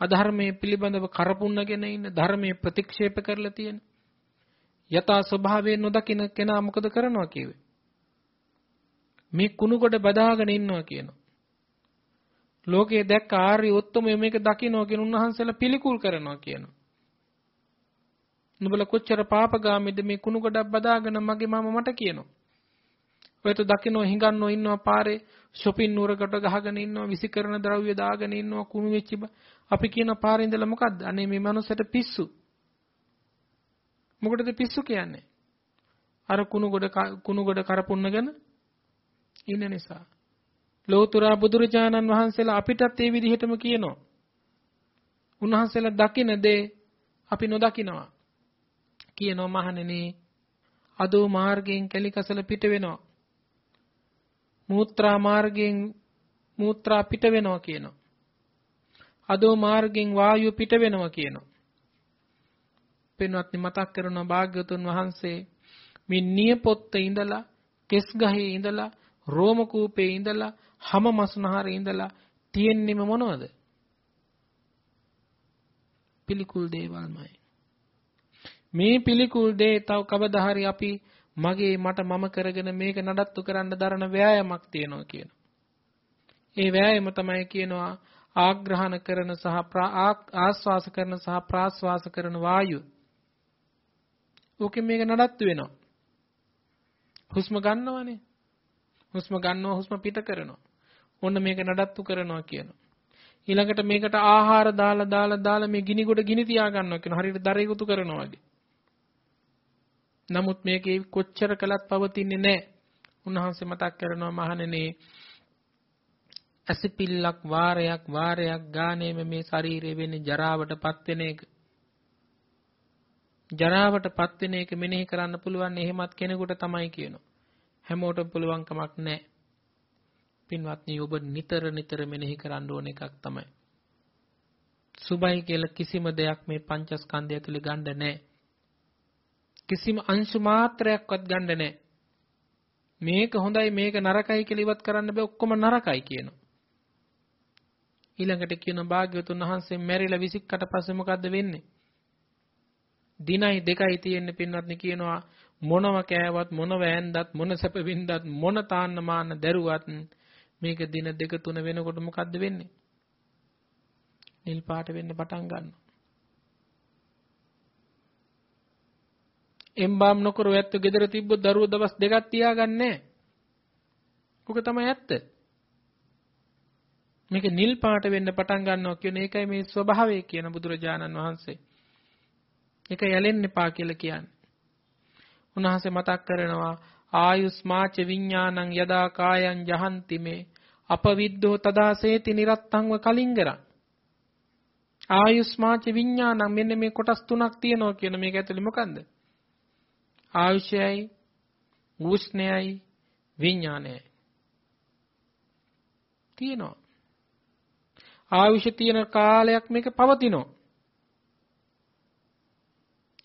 අධර්මයේ පිළිබඳව කරපුන්නගෙන ඉන්න, ධර්මයේ ප්‍රතික්ෂේප කරලා තියෙන. යථා ස්වභාවයෙන් නොදකින කෙනා මොකද කරනවා කියවේ? මේ කුණු කොට බදාගෙන ඉන්නවා කියනවා. ලෝකයේ දැක්ක ආර්ය උත්තමය මේක දකින්නවා කියන උන්වහන්සේලා පිළිකුල් කරනවා කියනවා. නුඹලා කොච්චර පාපගාමීද මේ කුණු ගොඩක් බදාගෙන මගේ මම මට කියනවා. ඔයත දකින්නෝ හිඟන්නෝ ඉන්නවා පාරේ shopping නුරකට ගහගෙන ඉන්නවා විසි කරන ද්‍රව්‍ය දාගෙන ඉන්නවා කුණු වෙච්ච අපි කියන පාරේ ඉඳලා මොකද්ද? අනේ මේ මනුස්සයට පිස්සු. මොකටද පිස්සු කියන්නේ? අර කුණු ගොඩ කුණු ගොඩ කරපුන්නගෙන ඉන්න නිසා. ලෝතුරා බුදුරජාණන් වහන්සේලා අපිටත් ඒ විදිහටම කියනවා. උන්වහන්සේලා දකින දේ අපි නොදකිනවා. කියනවා මහණෙනි අදෝ මාර්ගයෙන් කැලිකසල පිට වෙනවා. මූත්‍රා මාර්ගයෙන් මූත්‍රා පිට වෙනවා කියනවා. අදෝ මාර්ගයෙන් වායුව පිට වෙනවා කියනවා. පින්වත්නි මතක් කරන භාග්‍යවතුන් වහන්සේ මේ නියපොත්තේ ඉඳලා කෙස් ගහේ ඉඳලා රෝම කූපේ ඉඳලා හැම මස්නහරේ ඉඳලා තියෙන්නේම මොනවද? පිළිකුල් දේවල්මයි. මේ පිළිකුල් දේ තව කවදා හරි අපි මගේ මට මම කරගෙන මේක නඩත්තු කරන්න දරන ව්‍යායාමක් තියෙනවා කියන. ඒ ව්‍යායාම තමයි කියනවා ආග්‍රහණ කරන සහ ආස්වාස කරන සහ ප්‍රාස්වාස කරන වායු. ඕකෙන් මේක නඩත්තු වෙනවා. හුස්ම ගන්නවනේ. හුස්ම ගන්නවා හුස්ම පිට කරනවා. ඔන්න මේක නඩත්තු කරනවා කියනවා. ඊළඟට මේකට ආහාර දාලා දාලා දාලා මේ ගිනි ගොඩ ගිනි තියා ගන්නවා කියන හරියට දරේකුතු කරනවා වගේ. නමුත් මේකේ කොච්චර කළත් පවතින්නේ නැහැ. උන්වහන්සේ මතක් කරනවා මහණෙනි ඇසිපිල්ලක් වාරයක් වාරයක් ගානේම මේ ශරීරය වෙන්නේ ජරාවටපත් වෙන එක. ජරාවටපත් වෙන එක මෙනෙහි කරන්න පුළුවන් එහෙමත් කෙනෙකුට තමයි කියනවා. හැමෝටම පුළුවන් කමක් නැහැ. පින්වත්නි ඔබ නිතර නිතර මෙනෙහි කරන්න ඕන එකක් තමයි. සුබයි කියලා කිසිම දෙයක් මේ පංචස්කන්ධය ඇතුලේ ගන්න නැහැ. කිසිම අංශු මාත්‍රයක්වත් ගන්න නැහැ. මේක හොඳයි මේක නරකයි කියලා ඉවත් කරන්න බෑ ඔක්කොම නරකයි කියනවා. ඊළඟට කියන භාග්‍යවතුන් වහන්සේ මැරිලා විසික්කට පස්සේ මොකද්ද වෙන්නේ? දිනයි දෙකයි තියෙන්න පින්වත්නි කියනවා මොනව කෑවත් මොනව ඇන්දත් මොන සැප වින්දත් මොන තාන්න මාන්න දැරුවත් මේක දින දෙක තුන වෙනකොට මොකද්ද වෙන්නේ? නිල් පාට වෙන්න පටන් ගන්නවා. එම්බාම් නොකර ඔයත් ගෙදර තිබ්බොත් දරුවෝ දවස් දෙකක් තියාගන්නේ ඔක තමයි ඇත්ත. මේක නිල් පාට වෙන්න පටන් ගන්නවා කියන එකයි මේ ස්වභාවය කියන බුදුරජාණන් වහන්සේ. ඒක යැලෙන්න එපා කියලා කියන්නේ. උන්වහන්සේ මතක් කරනවා ආයුස්මාච විඥානං යදා කායං ජහන්ති මේ. අපවිද්දෝ තදාසේති නිරත්තංව කලින්ගරං ආයුස්මාච විඥානං මෙන්න මේ කොටස් තුනක් තියෙනවා කියන මේක ඇතුලේ මොකන්ද ආයුෂයයි උෂ්ණයයි විඥානයයි. තියෙනවා. ආයුෂ තියෙන කාලයක් මේක පවතිනවා.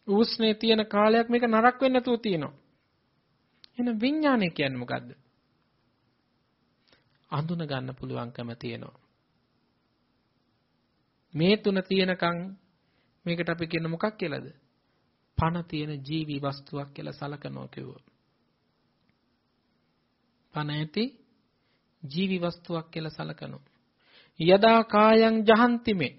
උස්නේ තියෙන කාලයක් මේක නරක වෙන්නේ නැතුව තියෙනවා. එහෙනම් විඥානය කියන්නේ මොකද්ද? අඳුන ගන්න පුළුවන්කම තියෙනවා. මේ තුන තියෙනකන් මේකට අපි කියන මොකක් කියලාද? පණ තියෙන ජීවි වස්තුවක් කියලා සලකනවා කිව්වා. පණ ඇති ජීවි වස්තුවක් කියලා සලකනවා. යදා කායං ජහන්තිමේ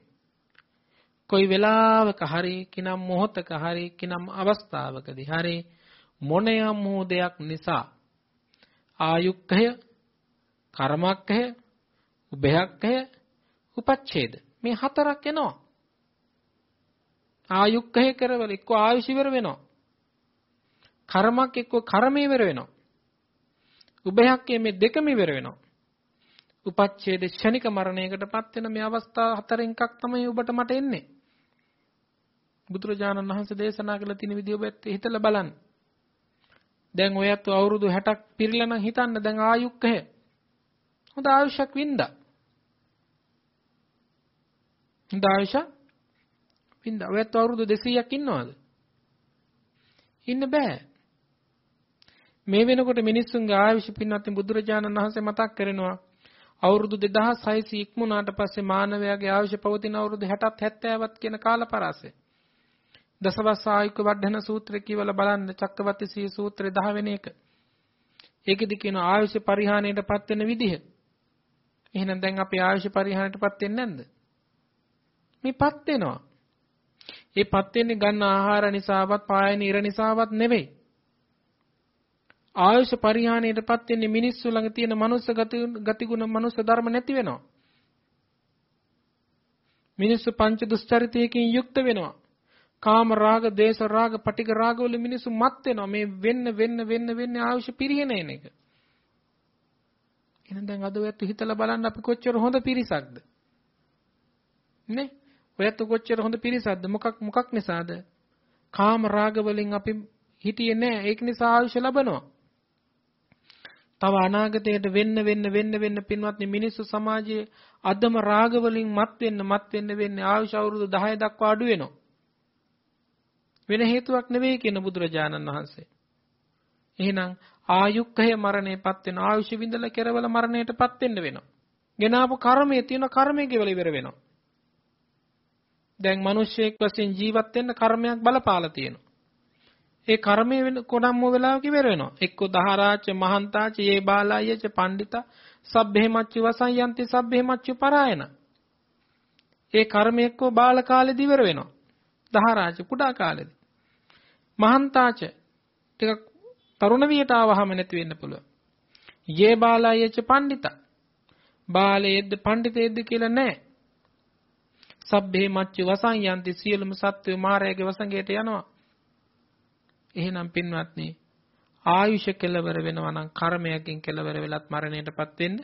කොයි වෙලාවක හරි කිනම් මොහොතක හරි කිනම් අවස්ථාවකදී හරි මොනියම් වූ දෙයක් නිසා ආයුක්කය කර්මක්කය උභයක්කය උපච්ඡේද. මේ හතරක් එනවා. ආයුක්කය කරවල එක්ක ආයුෂ ඉවර වෙනවා. කර්මක් එක්ක කර්ම ඉවර වෙනවා. උභයක්කේ මේ දෙකම ඉවර වෙනවා. උපච්ඡේද ෂණික මරණයකටපත් වෙන මේ අවස්ථා හතරෙන් එකක් තමයි ඔබට මට එන්නේ. බුදුරජාණන් වහන්සේ දේශනා කළ තියෙන විදිහ ඔබ හිතලා බලන්න. දැන් ඔයත් අවුරුදු 60ක් පිරිලා නම් හිතන්න දැන් ආයුක්කය. හොඳ ආයුෂක් වින්දා. හොඳ ආයුෂ වින්දා. ඔයත් අවුරුදු 200ක් ඉන්නවද? ඉන්න බෑ. මේ වෙනකොට මිනිස්සුන්ගේ ආයුෂ පින්වත් බුදුරජාණන් වහන්සේ මතක් කරනවා අවුරුදු 2600 ඉක්මුණාට පස්සේ මානවයාගේ ආයුෂ පවතින අවුරුදු 60ත් 70ත් කියන කාලපරාසය. දසවස් ආයුක වඩන සූත්‍රය කියවලා බලන්න චක්කවර්ති සී සූත්‍රය 10 වෙනි එක. ඒකෙදි කියන ආයුෂ පරිහානියටපත් වෙන විදිහ. එහෙනම් දැන් අපි ආයුෂ පරිහානියටපත් වෙන්නේ නැද්ද? මේපත් වෙනවා. ඒපත් වෙන්නේ ගන්න ආහාර නිසාවත් පායන ඉර නිසාවත් නෙවෙයි. ආයුෂ පරිහානියටපත් වෙන්නේ මිනිස්සු ළඟ තියෙන මනුස්ස ගතිගුණ මනුස්ස ධර්ම නැති වෙනවා. මිනිස්සු පංච දුස්චරිතයකින් යුක්ත වෙනවා. කාම රාග, දේශ රාග, පටිඝ රාග වල මිනිස්සු මත් වෙනවා. මේ වෙන්න වෙන්න වෙන්න වෙන්න ආයුෂ පිරිහෙන එන එක. එහෙනම් දැන් අද ඔයත් හිතලා බලන්න අපි කොච්චර හොඳ පිරිසක්ද? නේ? ඔයත් කොච්චර හොඳ පිරිසක්ද? මොකක් මොකක් නිසාද? කාම රාග වලින් අපි හිටියේ නැහැ. ඒක නිසා ආයුෂ ලබනවා. තව අනාගතයට වෙන්න වෙන්න වෙන්න වෙන්න පින්වත්නි මිනිස්සු සමාජයේ අදම රාග වලින් මත් වෙන්න මත් වෙන්න වෙන්නේ ආයුෂ අවුරුදු 10 දක්වා අඩු වෙනවා. වෙන හේතුවක් නෙවෙයි කියන බුදුරජාණන් වහන්සේ. එහෙනම් ආයුක්කය මරණයටපත් වෙන ආයුෂ විඳලා කෙරවල මරණයටපත් වෙන්න වෙනවා. ගෙනාපු කර්මයේ තියෙන කර්මයේ කෙවල ඉවර වෙනවා. දැන් මිනිස්සෙක් වශයෙන් ජීවත් වෙන්න කර්මයක් බලපාලා තියෙනවා. ඒ කර්මයේ වෙන කොනම්ම වෙලාවක ඉවර වෙනවා. එක්කෝ දහරාච මහන්තාච යේ බාලායච පණ්ඩිතා සබ්බේ මච්චු වසං යන්ති සබ්බේ මච්චු පරායන. ඒ කර්මය එක්කෝ බාල කාලෙදි ඉවර වෙනවා. දහරාච කුඩා කාලෙදි. මහන්තාච ටිකක් තරුණ වියට ආවහම නැති වෙන්න පුළුවන්. යේ බාලයච පණ්ඩිතා. බාලයේද්ද පණ්ඩිතයේද්ද කියලා නැහැ. සබ්බේ මච්ච වසං යන්ති සියලුම සත්වය මාරයාගේ වසඟයට යනවා. එහෙනම් පින්වත්නි ආයුෂ කෙලවර වෙනවා නම් කර්මයකින් කෙලවර වෙලත් මරණයටපත් වෙන්න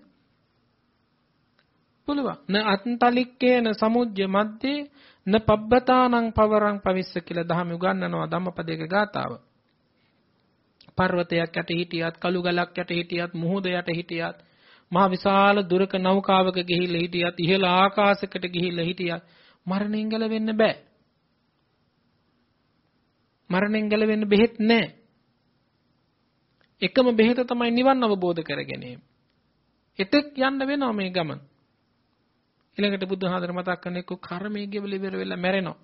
පුළුවන්. න අන්තලික්කේන සමුජ්ජ මැද්දේ න පබ්බතානං පවරං පවිස්ස කියලා දහම උගන්වනවා ධම්මපදයක ගාතාව. පර්වතයක් යට හිටියත් කළු ගලක් යට හිටියත් මුහුද යට හිටියත් මහ විශාල දුරක නෞකාවක ගිහිල්ලා හිටියත් ඉහළ ආකාශයකට ගිහිල්ලා හිටියත් මරණයෙන් ගැලවෙන්න බෑ. මරණයෙන් ගැලවෙන්න බෙහෙත් නැහැ. එකම බෙහෙත තමයි නිවන් අවබෝධ කර ගැනීම. එතෙක් යන්න වෙනවා මේ ගමන. ඊළඟට බුදුහාඳර මතක් කරන එක්ක කර්මයේ ගෙවල ඉවර වෙලා මැරෙනවා.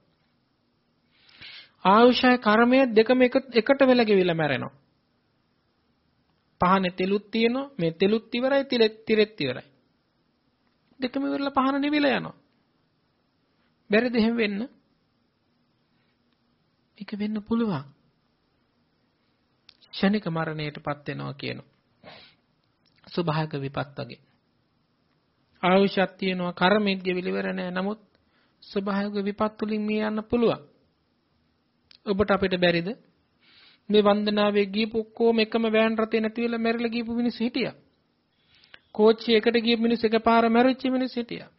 ආයුෂය කර්මය දෙකම එකට වෙලා ගෙවිලා මැරෙනවා. පහනේ තෙලුත් තියෙනවා මේ තෙලුත් ඉවරයි තිරෙත් තිරෙත් ඉවරයි. දෙකම ඉවරලා පහන නිවිලා යනවා. බැරිද එහෙම වෙන්න? ඒක වෙන්න පුළුවන්. ෂණික මරණයටපත් වෙනවා කියනවා. සුභාග විපත් වගේ. ආයුෂක් තියෙනවා කර්මෙත් ගෙවිල ඉවර නැහැ. නමුත් ස්වභාවික විපත් වලින් මේ යන්න පුළුවන්. ඔබට අපිට බැරිද? මේ වන්දනාවේ ගියපු ඔක්කොම එකම වෑන් රතේ නැති වෙලා මැරිලා ගියපු මිනිස්සු හිටියා. කෝච්චි එකට ගියපු මිනිස්සු එකපාර මැරිච්ච මිනිස්සු හිටියා.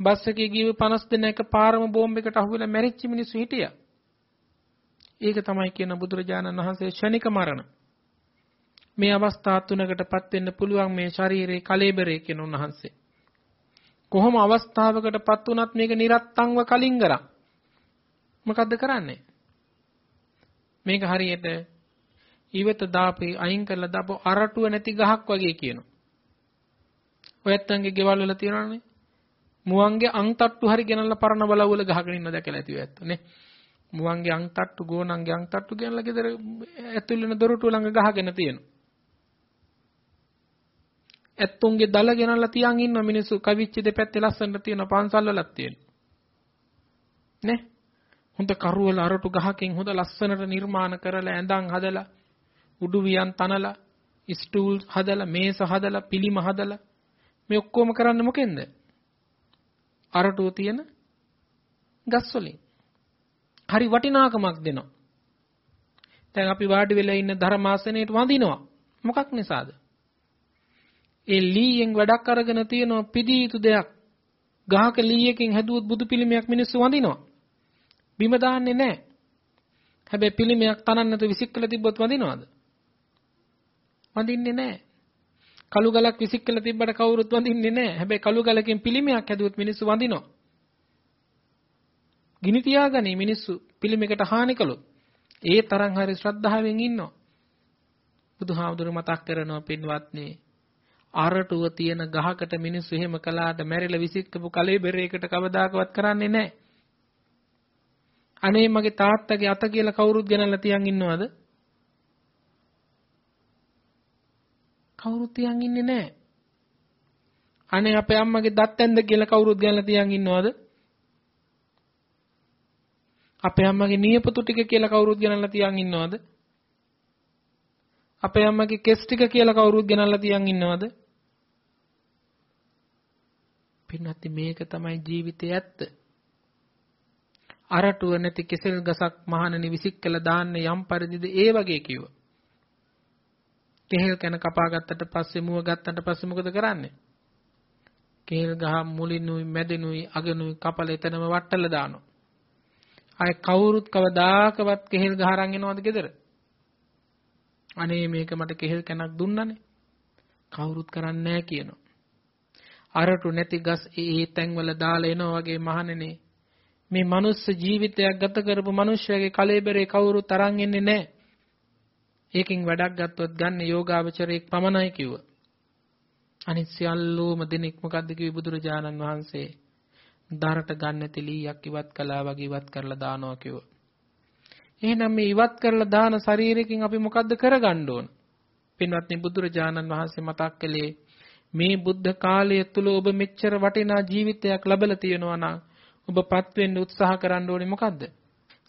බස් එකේ ගියපු 50 දෙනා එකපාරම බෝම්බ එකට අහුවෙලා මැරිච්ච මිනිස්සු හිටියා. ඒක තමයි කියන බුදුරජාණන් වහන්සේ ෂණික මරණ. මේ අවස්ථා තුනකටපත් වෙන්න පුළුවන් මේ ශරීරයේ කලෙබරේ කියන උන්වහන්සේ. කොහොම අවස්ථාවකටපත් වුණත් මේක නිරත්තංව කලින් කරා. මොකද්ද කරන්නේ? මේක හරියට ඊවත දාපේ අයින් කරලා දාපු අරටුව නැති ගහක් වගේ කියනවා. ඔයත්තන්ගේ ගෙවල් වල තියෙනවනේ. මුවන්ගේ අං තට්ටු හරි ගෙනල්ලා පරණ බලවල ගහගෙන ඉන්න දැකලා ඇති ඇත්ත නේ. මුවන්ගේ අං තට්ටු ගෝනන්ගේ අං තට්ටු ගෙනල්ලා ගෙදර ඇතුල් වෙන දොරටුව ළඟ ගහගෙන තියෙනවා. ඇත්තුන්ගේ දල ගෙනල්ලා තියන් ඉන්න මිනිස්සු කවිච්ච දෙපැත්තේ ලස්සනට තියෙන පන්සල් වලක් තියෙනවා. නේ? හොඳ කරුවල අරටු ගහකින් හොඳ ලස්සනට නිර්මාණ කරලා ඇඳන් හදලා උඩු වියන් තනලා ස්ටූල් හදලා මේස හදලා පිළිම හදලා මේ ඔක්කොම කරන්නේ මොකෙන්ද? අරටුව තියෙන ගස් වලින්. හරි වටිනාකමක් දෙනවා. දැන් අපි වාඩි වෙලා ඉන්න ධර්මාසනයේට වඳිනවා. මොකක් නිසාද? ඒ ලීයෙන් වැඩක් අරගෙන තියෙනවා පිදී යුතු දෙයක්. ගහක ලීයකින් හැදුවොත් බුදු පිළිමයක් මිනිස්සු වඳිනවා. බිම දාන්නේ නැහැ. හැබැයි පිළිමයක් තනන්න නැතුව විසික් කළ තිබ්බොත් වඳිනවද? වඳින්නේ නැහැ. කළු ගලක් විසික් කළ තිබ්බට කවුරුත් වඳින්නේ නැහැ. හැබැයි කළු ගලකින් පිළිමයක් හැදුවොත් මිනිස්සු වඳිනවා. ගිනි තියාගනි මිනිස්සු පිළිමයකට හානි කළොත්. ඒ තරම් හරි ශ්‍රද්ධාවෙන් ඉන්නවා. බුදුහාමුදුරු මතක් කරනවා පින්වත්නි අරටුව තියෙන ගහකට මිනිස්සු එහෙම කළාට මැරිලා විසික්කපු කලෙබරේකට කවදාකවත් කරන්නේ නැහැ. අනේ මගේ තාත්තගේ අත කියලා කවුරුත් ගෙනල්ලා තියන් ඉන්නවද? කවුරුත් තියන් ඉන්නේ නැහැ. අනේ අපේ අම්මගේ දත් ඇඳ කියලා කවුරුත් ගෙනල්ලා තියන් ඉන්නවද? අපේ අම්මගේ නියපොතු ටික කියලා කවුරුත් ගෙනල්ලා තියන් ඉන්නවද? අපේ අම්මගේ කෙස් ටික කියලා කවුරුත් ගෙනල්ලා තියන් ඉන්නවද? පින්නත් මේක තමයි ජීවිතයේ ඇත්ත. අරටුව නැති කෙසෙල් ගසක් මහණනි විසික් කළ දාන්නේ යම් පරිදිද ඒ වගේ කිව්වා. කෙහෙල් කන කපා ගත්තට පස්සේ මුව ගත්තට පස්සේ මොකද කරන්නේ? කෙහෙල් ගහ මුලිනුයි මැදිනුයි අගනුයි කපල එතනම වට්ටලා දානවා. අය කවුරුත් කවදාකවත් කෙහෙල් ගහ අරන් එනවද ගෙදර? අනේ මේක මට කෙහෙල් කනක් දුන්නනේ. කවුරුත් කරන්නේ නැහැ කියනවා. අරටු නැති ගස් ඒ තැන්වල දාලා එනවා වගේ මහණෙනි මේ මනුස්ස ජීවිතයක් ගත කරපු මිනිස්සයාගේ කලෙබරේ කවුරුත් තරන් එන්නේ නැහැ. ඒකෙන් වැඩක් ගත්තොත් ගන්න යෝගාවචරයක් පමණයි කිව්වා. අනිත් සියල්ලෝම දෙනෙක් මොකද්ද කිව්වේ බුදුරජාණන් වහන්සේ? දරට ගන්න තෙලියක් ඉවත් කළා වගේ ඉවත් කරලා දානවා කිව්වා. එහෙනම් මේ ඉවත් කරලා දාන ශරීරයෙන් අපි මොකද්ද කරගන්න ඕන? පින්වත්නි බුදුරජාණන් වහන්සේ මතක් කළේ මේ බුද්ධ කාලය තුල ඔබ මෙච්චර වටිනා ජීවිතයක් ලැබලා තියෙනවා නම් ඔබපත් වෙන්න උත්සාහ කරන්න ඕනේ මොකද්ද?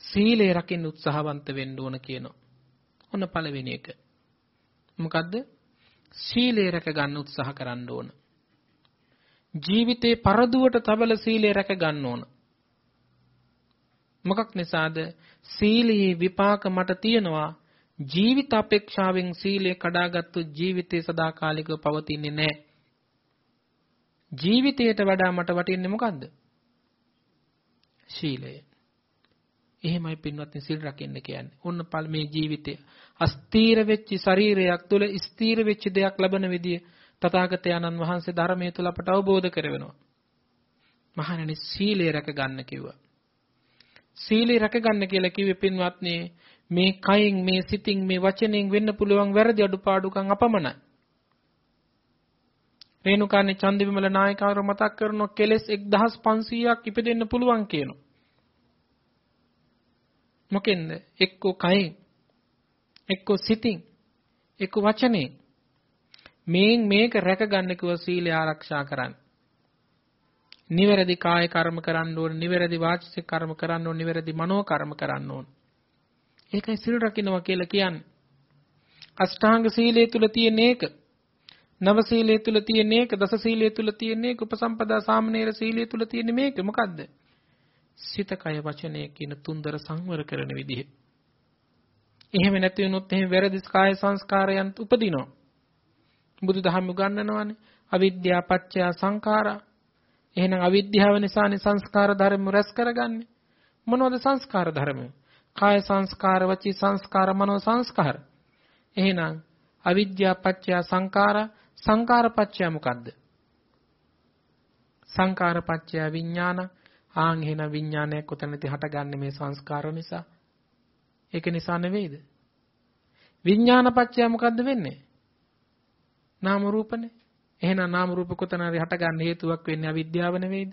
සීලය රකින්න උත්සාහවන්ත වෙන්න ඕන කියනවා. ඔන්න පළවෙනි එක. මොකද්ද? සීලය රැක ගන්න උත්සාහ කරන්න ඕන. ජීවිතේ පරදුවට තබල සීලය රැක ගන්න ඕන. මොකක් නිසාද? සීලයේ විපාක මට තියෙනවා. ජීවිත අපේක්ෂාවෙන් සීලය කඩාගත්තු ජීවිතේ සදාකාලිකව පවතින්නේ නැහැ. ජීවිතයට වඩා මට වටින්නේ මොකද්ද? ශීලය. එහෙමයි පින්වත්නි සිල් රකින්න කියන්නේ. ඔන්න පල් මේ ජීවිතය අස්තීර වෙච්ච ශරීරයක් තුළ ස්ථීර වෙච්ච දෙයක් ලබන විදිය තථාගතයන්න් වහන්සේ ධර්මයේ තුල අපට අවබෝධ කරවෙනවා. මහණෙනි සීලය රැක ගන්න කිව්වා. සීලය රැක ගන්න කියලා කිව්වේ පින්වත්නි මේ කයින් මේ සිතින් මේ වචනෙන් වෙන්න පුළුවන් වැරදි අඩුපාඩුකම් අපමණයි. රේණුකානේ චන්දිවිමල නායකවර මතක් කරන කෙලස් 1500ක් ඉපදෙන්න පුළුවන් කියනවා. මොකෙන්ද? එක්කෝ කයින්, එක්කෝ සිතින්, එක්කෝ වචනේ. මේන් මේක රැකගන්න කිව්ව සීලය ආරක්ෂා කරන්න. නිවැරදි කාය කර්ම කරන්න ඕන, නිවැරදි වාචික කර්ම කරන්න ඕන, නිවැරදි මනෝ කර්ම කරන්න ඕන. ඒකයි සිල් රකින්නවා කියලා කියන්නේ. අෂ්ටාංග සීලය තුල තියෙන ඒක. නව සීලය තුල තියෙන මේක දස සීලය තුල තියෙන මේක උපසම්පදා සාමනීර සීලය තුල තියෙන මේක මොකද්ද? සිත කය වචනය කියන තුන්දර සංවර කරන විදිහ. එහෙම නැති වුණොත් එහෙම වැරදි කාය සංස්කාරයන් උපදිනවා. බුදුදහම උගන්වනවානේ අවිද්‍යා පත්‍ය සංඛාරා. එහෙනම් අවිද්‍යාව නිසානේ සංස්කාර ධර්ම රැස් කරගන්නේ. මොනවද සංස්කාර ධර්ම? කාය සංස්කාර, වචී සංස්කාර, මනෝ සංස්කාර. එහෙනම් අවිද්‍යා පත්‍ය සංඛාරා සංකාරපච්චය මොකද්ද? සංකාරපච්චය විඥාන ආන් එහෙනම් විඥානයක් කොතනද හටගන්නේ මේ සංස්කාර නිසා? ඒක නිසා නෙවෙයිද? විඥානපච්චය මොකද්ද වෙන්නේ? නාම රූපනේ. එහෙනම් නාම රූප කොතන හරි හටගන්න හේතුවක් වෙන්නේ අවිද්‍යාව නෙවෙයිද?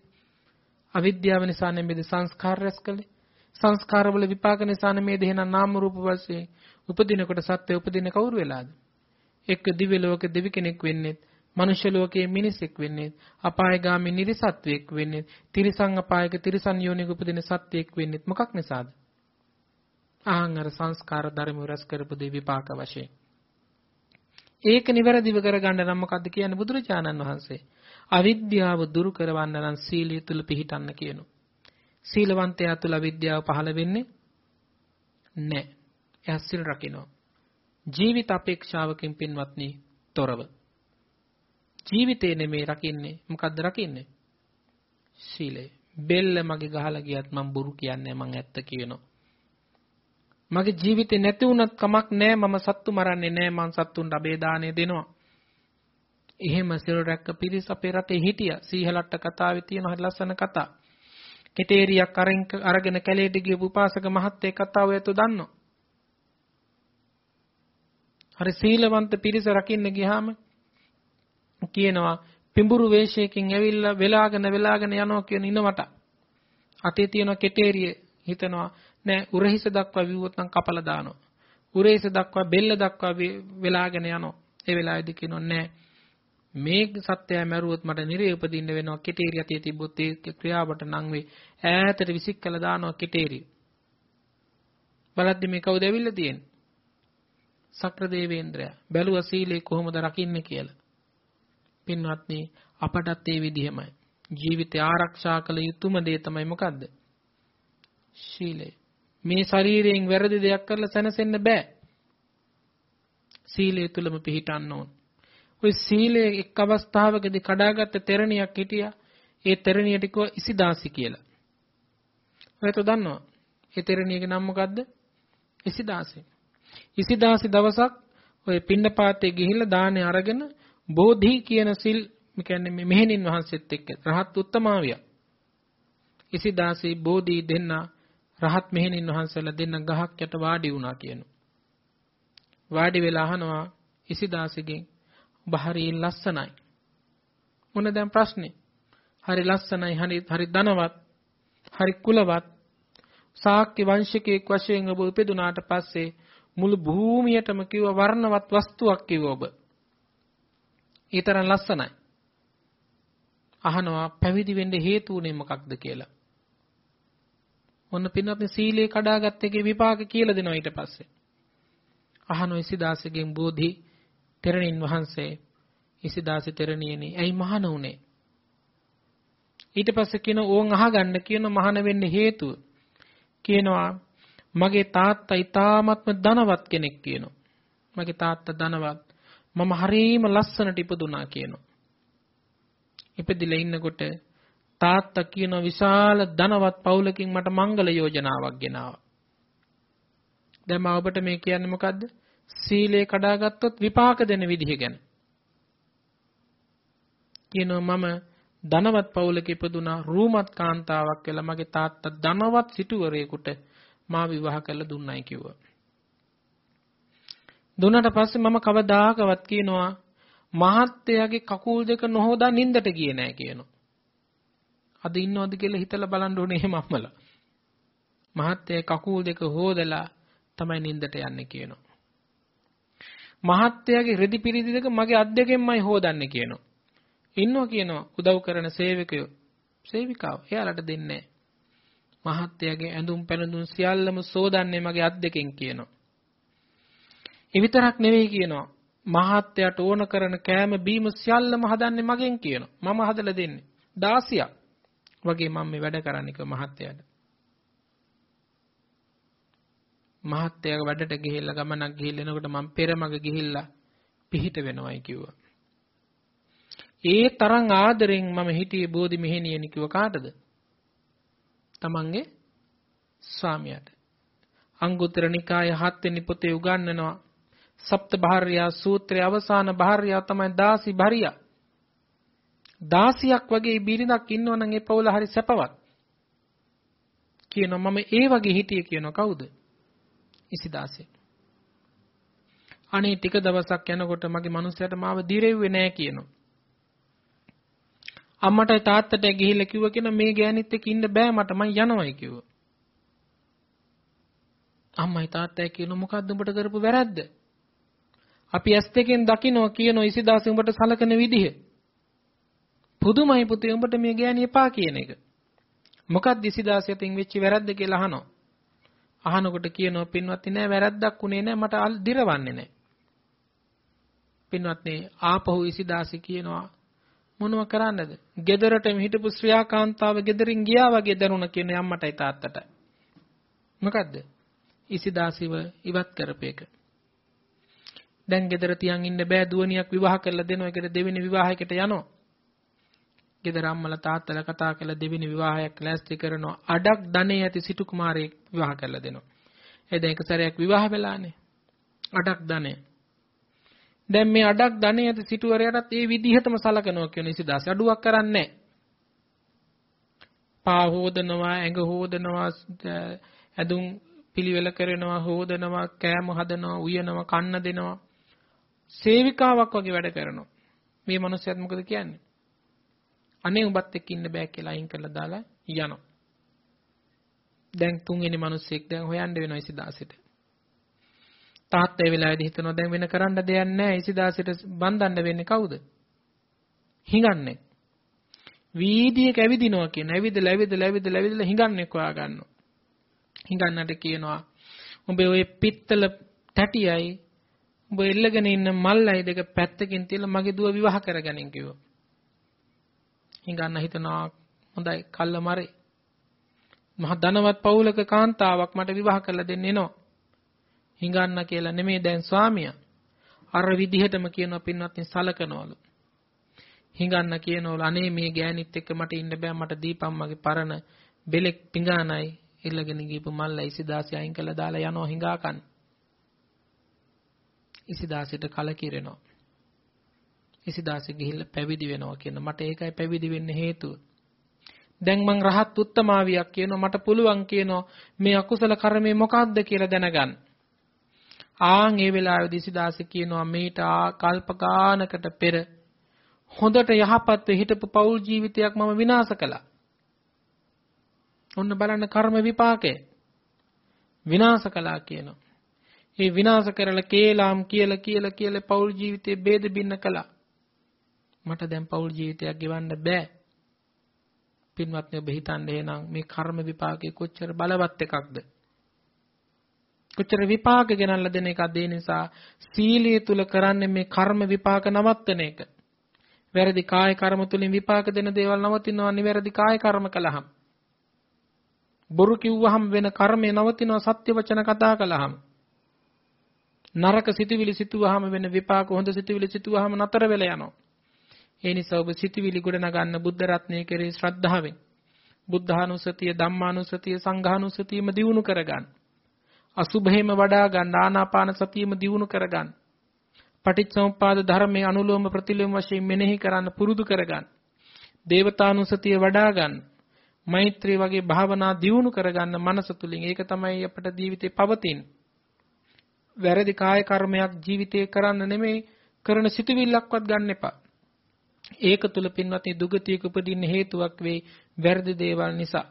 අවිද්‍යාව නිසා නෙමෙයිද සංස්කාර රැස් කළේ? සංස්කාරවල විපාක නිසා නෙමෙයිද එහෙනම් නාම රූප වශයෙන් උපදිනකොට සත්‍ය උපදින කවුරු වෙලාද? එක්ක දිව්‍ය ලෝක දෙවි කෙනෙක් වෙන්නේ, මනුෂ්‍ය ලෝකයේ මිනිසෙක් වෙන්නේ, අපායගාමී නිර්සත්වයක් වෙන්නේ, තිරිසන් අපායක තිරිසන් යෝනික උපදින සත්වයක් වෙන්නේ මොකක් නිසාද? ආහං අර සංස්කාර ධර්ම රැස් කරපු දේ විපාක වශයෙන්. ඒක නිවැරදිව කරගන්න නම් මොකද්ද කියන්නේ බුදුරජාණන් වහන්සේ? අවිද්‍යාව දුරු කරවන්න නම් සීලය තුල පිහිටන්න කියනවා. සීලවන්තයා තුල අවිද්‍යාව පහළ වෙන්නේ නැහැ. එයා සිල් රකිනවා. ජීවිත අපේක්ෂාවකින් පින්වත්නි තොරව. ජීවිතේ නෙමේ රකින්නේ මොකද්ද රකින්නේ? සීලය. බෙල්ල මගේ ගහලා ගියත් මම බොරු කියන්නේ මං ඇත්ත කියනවා. මගේ ජීවිතේ නැති වුණත් කමක් නැහැ මම සත්තු මරන්නේ නැහැ මං සත්තුන්ට අබේ දාණය දෙනවා. එහෙම සිල් රැක්ක පිරිස අපේ රටේ හිටියා. සීහලට්ට කතාවේ තියෙන හරි ලස්සන කතා. කෙටේරියක් අරගෙන කැලේට ගියපු උපාසක මහත්තයෙක් කතාව ඇතු දන්නවා. හරි සීලවන්ත පිරිස රකින්න ගියාම කියනවා පිඹුරු වේශයකින් ඇවිල්ලා වෙලාගෙන වෙලාගෙන යනවා කියන ඉනවට අතේ තියෙන කෙටේරිය හිතනවා නෑ උරහිස දක්වා විවුවොත් නම් කපලා දානවා. උරහිස දක්වා බෙල්ල දක්වා වෙලාගෙන යනවා. ඒ වෙලාවේදී කියනවා නෑ මේ සත්‍යය මැරුවොත් මට නිරේ උපදින්න වෙනවා කෙටේරිය අතේ තිබ්බොත් ඒ ක්‍රියාවට නම් වේ ඈතට විසික් කළා දානවා කෙටේරිය. බලද්දි මේ කවුද ඇවිල්ලා තියෙන්නේ? සක්‍ර දේවේන්ද්‍රයා බැලුවා සීලේ කොහොමද රකින්නේ කියලා. පින්වත්නි අපටත් ඒ විදිහමයි. ජීවිතය ආරක්ෂා කළ යුතුම දේ තමයි මොකද්ද? ශීලය. මේ ශරීරයෙන් වැරදි දෙයක් කරලා සැනසෙන්න බෑ. සීලය තුලම පිහිටන්න ඕන. ওই සීලය එක් අවස්ථාවකදී කඩාගත්ත තෙරණියක් හිටියා. ඒ තෙරණියට කිව්වා ඉසිදාසි කියලා. ඔයත් දන්නවා. ඒ තෙරණියගේ නම මොකද්ද? ඉසිදාසි. ඉසිදාසි දවසක් ඔය පින්නපාතේ ගිහිල්ලා දානේ අරගෙන බෝධි කියන සිල් කියන්නේ මේ මෙහෙණින් වහන්සේත් එක්ක රහත් උත්තමාවිය. ඉසිදාසි බෝධි දෙන්න රහත් මෙහෙණින් වහන්සේලා දෙන්න ගහක් යට වාඩි වුණා කියනවා. වාඩි වෙලා අහනවා ඉසිදාසිගෙන් ඔබ හරි ලස්සනයි. මොන දැන් ප්‍රශ්නේ? හරි ලස්සනයි, හරි හරි ධනවත්, හරි කුලවත්. ශාක්‍ය වංශිකයෙක් වශයෙන් ඔබ උපදුනාට පස්සේ මුළු භූමියටම කිව්ව වර්ණවත් වස්තුවක් කිව්ව ඔබ. ඊතරම් ලස්සනයි. අහනවා පැවිදි වෙන්න හේතු උනේ මොකක්ද කියලා. ඔන්න පින්වත්නි සීලේ කඩාගත් එකේ විපාක කියලා දෙනවා ඊට පස්සේ. අහනවා ඉසිදාසගෙන් බෝධි තෙරණින් වහන්සේ ඉසිදාසි තෙරණියනි ඇයි මහාන උනේ? ඊට පස්සේ කියන ඕන් අහගන්න කියන මහාන වෙන්න හේතුව. කියනවා මගේ තාත්තා ඊ타ත්ම ධනවත් කෙනෙක් කියනවා. මගේ තාත්තා ධනවත්. මම හරීම ලස්සනට ඉපදුනා කියනවා. ඉපදිලා ඉන්නකොට තාත්තා කියන විශාල ධනවත් පවුලකින් මට මංගල යෝජනාවක් ගෙනාවා. දැන් මම ඔබට මේ කියන්නේ මොකද්ද? සීලය කඩාගත්තොත් විපාක දෙන විදිහ ගැන. කියනවා මම ධනවත් පවුලක ඉපදුනා රූමත් කාන්තාවක් කියලා මගේ තාත්තා ධනවත් සිටුවරයෙකුට මා විවාහ කරලා දුන්නයි කිව්වා. දුන්නට පස්සේ මම කවදාකවත් කියනවා මහත්තයාගේ කකුල් දෙක නොහොදා නිින්දට ගියේ නෑ කියනවා. අද ඉන්නවද කියලා හිතලා බලන්න ඕනේ එහෙම අම්මලා. මහත්තයා කකුල් දෙක හොදලා තමයි නිින්දට යන්නේ කියනවා. මහත්තයාගේ රෙදි පිරිදි දෙක මගේ අත් දෙකෙන්මයි හොදන්නේ කියනවා. ඉන්නවා කියනවා උදව් කරන සේවකයෝ. සේවිකාව එයාලට දෙන්නේ මහත්තයාගේ ඇඳුම් පැළඳුම් සියල්ලම සෝදන්නේ මගේ අත් දෙකෙන් කියනවා. ඒ විතරක් නෙවෙයි කියනවා. මහත්තයාට ඕන කරන කෑම බීම සියල්ලම හදන්නේ මගෙන් කියනවා. මම හදලා දෙන්නේ. 16ක් වගේ මම මේ වැඩ කරන්නේ කිව්ව මහත්තයාට. මහත්තයාගේ වැඩට ගිහිල්ලා ගමනක් ගිහිල්ලා එනකොට මම පෙරමග ගිහිල්ලා පිහිට වෙනවයි කිව්වා. ඒ තරම් ආදරෙන් මම හිටියේ බෝධි මෙහෙණියනි කිව්ව කාටද? තමන්ගේ ස්වාමියාට. අංගුත්තර නිකාය හත්වෙනි පොතේ උගන්වනවා සප්ත භාර්යා සූත්‍රයේ අවසාන භාර්යාව තමයි දාසි භාර්යා. 16ක් වගේ බිරිඳක් ඉන්නවනම් ඒ පවුල හරි සැපවත්. කියනවා මම ඒ වගේ හිටියේ කියනවා කවුද? ඉසිදාසේ. අනේ ටික දවසක් යනකොට මගේ මනුස්සයාට මාව දිරෙව්වේ නෑ කියනවා. අම්මටයි තාත්තටයි ගිහිල්ලා කිව්වා කියන මේ ගෑනිත් එක්ක ඉන්න බෑ මට මං යනවායි කිව්වා. අම්මයි තාත්තයි කියන මොකද්ද උඹට කරපු වැරද්ද? අපි ඇස් දෙකෙන් දකිනවා කියන ඉසිදාස උඹට සලකන විදිහ. පුදුමයි පුතේ උඹට මේ ගෑණි එපා කියන එක. මොකක්ද ඉසිදාස යතින් වෙච්ච වැරද්ද කියලා අහනවා. අහනකොට කියනවා පින්වත්නි නෑ වැරද්දක් උනේ නෑ මට දිරවන්නේ නෑ. පින්වත්නි ආපහු ඉසිදාසි කියනවා මොනව කරන්නද? ගෙදරටම හිටපු ශ්‍රියාකාන්තාව ගෙදරින් ගියා වගේ දැනුණ කියන අම්මටයි තාත්තටයි. මොකද්ද? ඉසිදාසිව ඉවත් කරපේක. දැන් ගෙදර තියන් ඉන්න බෑ දුවනියක් විවාහ කරලා දෙනවා. ඒකට දෙවෙනි විවාහයකට යනවා. ගෙදර අම්මලා තාත්තලා කතා කරලා දෙවෙනි විවාහයක් ලෑස්ති කරනවා. අඩක් ධනෙ ඇති සිටු කුමාරයෙක් විවාහ කරලා දෙනවා. ඒ දැන් එක සැරයක් විවාහ වෙලානේ. අඩක් ධනෙ. දැන් මේ අඩක් ධනෙ ඇති සිටුවරයටත් ඒ විදිහටම සලකනවා කියන ඉසිදාස අඩුවක් කරන්නේ පා හොදනවා ඇඟ හොදනවා ඇඳුම් පිළිවෙල කරනවා හොදනවා කෑම හදනවා උයනවා කන්න දෙනවා. සේවිකාවක් වගේ වැඩ කරනවා. මේ මිනිස්සුත් මොකද කියන්නේ? අනේ උඹත් එක්ක ඉන්න බෑ කියලා අයින් කරලා දාලා යනවා. දැන් තුන්වෙනි මිනිස්සෙක් දැන් හොයන්න වෙනවා ඉසිදාසෙට. තාත්තා ඒ වෙලාවේදී හිතනවා දැන් වෙන කරන්න දෙයක් නැහැ ඉසිදාසෙට බඳින්න වෙන්නේ කවුද? හිඟන්නේ. වීදියේක ඇවිදිනවා කියන ඇවිදලා ඇවිදලා ඇවිදලා ඇවිදලා හිඟන්නේ හොයා ගන්නවා. හිඟන්නට කියනවා උඹ ඔය පිත්තල තැටියයි උඹ එල්ලගෙන ඉන්න මල්ලයි දෙක පැත්තකින් තියලා මගේ දුව විවාහ කරගනින් කිව්වා. හිඟන්න හිතනවා හොඳයි කල්ල මරේ. මහ ධනවත් පවුලක කාන්තාවක් මට විවාහ කරලා දෙන්න එනවා. හිඟන්න කියලා නෙමෙයි දැන් ස්වාමියා. අර විදිහටම කියනවා පින්වත්නි සලකනවලු. හිඟන්න කියනවලු අනේ මේ ගෑනිත් එක්ක මට ඉන්න බෑ මට දීපම් මගේ පරණ බෙලෙක් පිඟානයි ඉල්ලගෙන ගිහපු මල්ල ඉසිදාසි අයින් කළා දාලා යනවා හිඟා කන්න. ඉසිදාසිට කලකිරෙනවා. ඉසිදාසෙ ගිහිල්ලා පැවිදි වෙනවා කියන මට ඒකයි පැවිදි වෙන්න හේතුව. දැන් මං රහත් උත්තමාවියක් කියනවා මට පුළුවන් කියනවා මේ අකුසල කර්මය මොකක්ද කියලා දැනගන්න. ආන් ඒ වෙලාවේදී ඉසිදාසෙ කියනවා මේට කල්ප ගානකට පෙර හොඳට යහපත්ව හිටපු පෞල් ජීවිතයක් මම විනාශ කළා. ඔන්න බලන්න කර්ම විපාකය. විනාශ කළා කියනවා. ඒ විනාශ කරලා කේලාම් කියලා කියලා කියලා පෞල් ජීවිතේ ભેද බින්න කළා. මට දැන් පෞල් ජීවිතයක් ගෙවන්න බෑ. පින්වත්නි ඔබ හිතන්නේ එහෙනම් මේ කර්ම විපාකේ කොච්චර බලවත් එකක්ද? කොච්චර විපාක ගෙනල්ලා දෙන එකද ඒ නිසා සීලයේ තුල කරන්නේ මේ කර්ම විපාක නවත්තන එක. වැරදි කාය කර්ම තුලින් විපාක දෙන දේවල් නවතිනවා නිවැරදි කාය කර්ම කළාම. බොරු කිව්වහම වෙන කර්මය නවතිනවා සත්‍ය වචන කතා කළාම. නරක සිතුවිලි සිතුවහම වෙන විපාක හොඳ සිතුවිලි සිතුවහම නතර වෙලා යනවා. ඒ නිසා ඔබ සිතවිලි ගොඩ නගන්න බුද්ධ රත්නය කෙරෙහි ශ්‍රද්ධාවෙන් බුද්ධානුස්සතිය ධම්මානුස්සතිය සංඝානුස්සතියම දියුණු කරගන්න. අසුභේම වඩා ගන්න ආනාපාන සතියම දියුණු කරගන්න. පටිච්චසමුප්පාද ධර්මයේ අනුලෝම ප්‍රතිලෝම වශයෙන් මෙනෙහි කරන්න පුරුදු කරගන්න. දේවතානුස්සතිය වඩා ගන්න. මෛත්‍රී වගේ භාවනා දියුණු කරගන්න මනස තුලින් ඒක තමයි අපට ජීවිතේ පවතින. වැරදි කාය කර්මයක් ජීවිතේ කරන්න නෙමෙයි කරන සිතුවිල්ලක්වත් ගන්න එපා. ඒක තුල පින්වත්නි දුගතියක උපදින්න හේතුවක් වෙයි වැරදි දේවල් නිසා.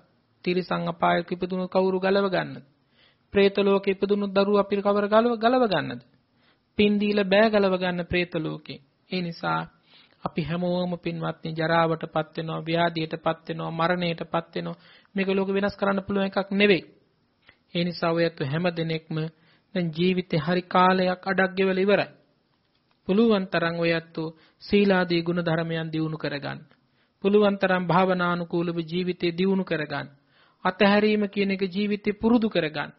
තිරිසං අපායක ඉපදුණු කවුරු ගලව ගන්නද? പ്രേත ලෝකෙ ඉපදුණු දරුවා අපි කවර ගලව ගන්නද? පින් දීලා බෑ ගලව ගන්න പ്രേත ලෝකේ. ඒ නිසා අපි හැමෝම පින්වත්නි ජරාවටපත් වෙනවා ව්‍යාධියටපත් වෙනවා මරණයටපත් වෙනවා මේක ලෝක වෙනස් කරන්න පුළුවන් එකක් නෙවෙයි ඒ නිසා ඔයත් හැම දිනෙකම දැන් ජීවිතේ හරි කාලයක් අඩක් ගෙවලා ඉවරයි පුළුවන් තරම් ඔයත් සීලාදී ගුණ ධර්මයන් දියුණු කරගන්න පුළුවන් තරම් භාවනානුකූලව ජීවිතේ දියුණු කරගන්න අතහැරීම කියන එක ජීවිතේ පුරුදු කරගන්න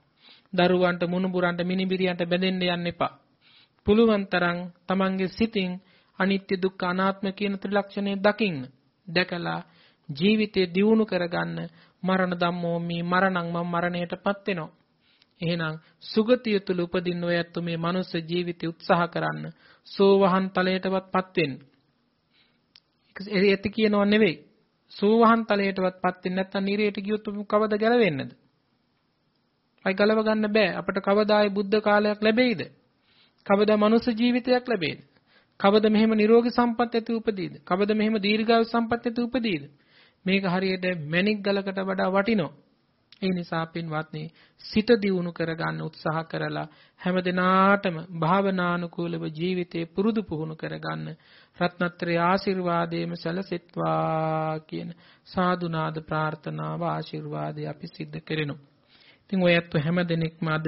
දරුවන්ට මුණුබුරන්ට මිනිබිරියන්ට බැඳෙන්න යන්න එපා. පුළුවන් තරම් තමන්ගේ සිතින් අනිත්‍ය දුක්ඛ අනාත්ම කියන ත්‍රිලක්ෂණය දකින්න. දැකලා ජීවිතේ දියුණු කරගන්න මරණ ධම්මෝ මේ මරණං මම මරණයටපත් වෙනවා. එහෙනම් සුගතිය තුල උපදින්න ඔයත් මේ මනුස්ස ජීවිතය උත්සාහ කරන්න. සෝවහන් ඵලයටවත්පත් වෙන්න. ඇති කියනව නෙවෙයි. සෝවහන් තලයටවත්පත් වෙන්නේ නැත්නම් නිරයට ගියොත් කවද ගැලවෙන්නේද? අයි ගලව ගන්න බෑ. අපට කවදායි බුද්ධ කාලයක් ලැබෙයිද? කවදා මනුස්ස ජීවිතයක් ලැබෙයිද? කවද මෙහෙම නිරෝගී සම්පත් ඇති උපදීද? කවද මෙහෙම දීර්ඝායු සම්පත් ඇති උපදීද? මේක හරියට මැණික් ගලකට වඩා වටිනවා. ඒ නිසා පින්වත්නි සිත දියුණු කරගන්න උත්සාහ කරලා හැමදිනාටම භාවනානුකූලව ජීවිතේ පුරුදු පුහුණු කරගන්න රත්නත්‍රයේ ආශිර්වාදයේම සැලසෙත්වා කියන සාදුනාද ප්‍රාර්ථනාව ආශිර්වාදය අපි සිද්ධ කරනවා. ඉතින් ඔයත් හැමදෙනෙක්ම අද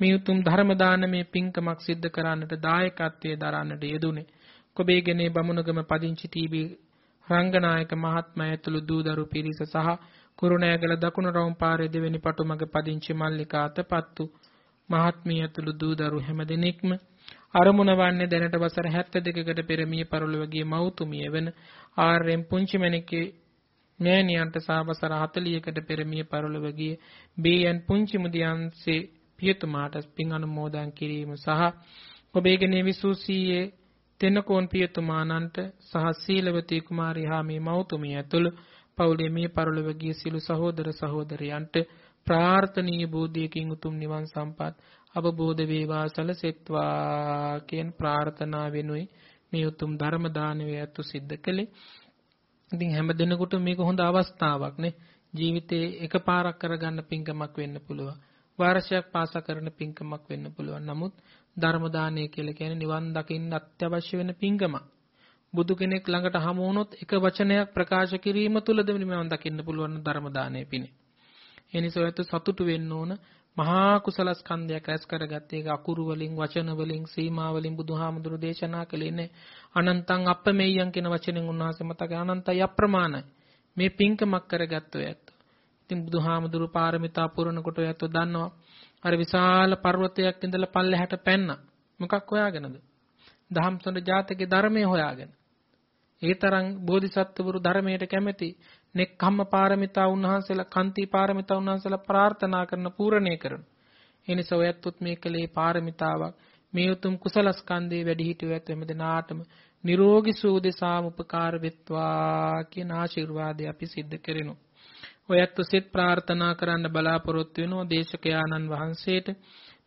මේ උතුම් ධර්ම දානමේ පින්කමක් සිද්ධ කරන්නට දායකත්වයේ දරන්නට යෙදුනේ. කොබේගනේ බමුණගම පදිංචි ටීවී රංගනායක මහත්මයා ඇතුළු දූ දරු පිරිස සහ කුරුණෑගල දකුණු රවුම් පාරේ දෙවෙනි පටුමග පදිංචි මල්ලිකා අතපත්තු මහත්මිය ඇතුළු දූ දරු හැමදෙනෙක්ම අරමුණ වන්නේ දැනට වසර 72කට පෙර මිය පරලොව ගිය මව්තුමිය වෙන ආර්.එම්. පුංචිමණිකේ මෑණියන්ට සහ වසර 40කට පෙර මිය පරලොව ගිය බී.එන්. පුංචිමුදියන්සේ පියතුමාට පින් අනුමෝදන් කිරීම සහ ඔබේගනේ විසූසීයේ තෙන්නකෝන් පියතුමාණන්ට සහ සීලවතී කුමාරී හා මේ මව්තුමිය ඇතුළු පවුලේ මේ පරලොව ගිය සියලු සහෝදර සහෝදරයන්ට ප්‍රාර්ථනීය බෝධියකින් උතුම් නිවන් සම්පත් අවබෝධ වේවා සලසෙත්වා කියන ප්‍රාර්ථනා වෙනුයි මේ උතුම් ධර්ම දානවය අතු සිද්ධ කළේ. ඉතින් හැම දිනකට මේක හොඳ අවස්ථාවක් නේ. ජීවිතේ එකපාරක් කරගන්න පින්කමක් වෙන්න පුළුවන්. වාර්ෂයක් පාසා කරන පින්කමක් වෙන්න පුළුවන්. නමුත් ධර්ම දානය කියලා කියන්නේ නිවන් දකින්න අත්‍යවශ්‍ය වෙන පින්කමක්. බුදු කෙනෙක් ළඟට හමු වුණොත් එක වචනයක් ප්‍රකාශ කිරීම තුළද නිවන් දකින්න පුළුවන් ධර්ම දානය පිණි. ඒ නිසා ඔයත් සතුටු වෙන්න ඕන මහා කුසල ස්කන්ධයක් රැස් කරගත්තේ ඒක අකුරු වලින් වචන වලින් සීමා වලින් බුදුහාමුදුරු දේශනා කළේ නේ අනන්තං අප්පමෙය්‍යං කියන වචනෙන් උන්වහන්සේ මතක අනන්තයි අප්‍රමාණයි. මේ පින්කමක් කරගත්තෝ ඇත්ත. ඉතින් බුදුහාමුදුරු පාරමිතා පුරන කොට ඇත්තෝ දන්නවා. අර විශාල පර්වතයක් ඉඳලා පල්ලෙහාට පැන්නා. මොකක් හොයාගෙනද? දහම්සොඬ ජාතකයේ ධර්මයේ හොයාගෙන. ඒ තරම් බෝධිසත්වවරු ධර්මයට කැමැති. නෙක්ඛම්ම පාරමිතා උන්වහන්සේලා කන්ති පාරමිතා උන්වහන්සේලා ප්‍රාර්ථනා කරන පූර්ණේ කරන. ඒ නිසා ඔයත්තුත් මේ කලේ පාරමිතාවක් මේ උතුම් කුසල ස්කන්ධේ වැඩි හිටියොත් එමෙ දෙනාටම නිරෝගී සූදසාම උපකාර වෙත්වා කියන ආශිර්වාදය අපි සිද්ධ කරනවා. ඔයත් සිත ප්‍රාර්ථනා කරන්න බලාපොරොත්තු වෙනවා දේශකයාණන් වහන්සේට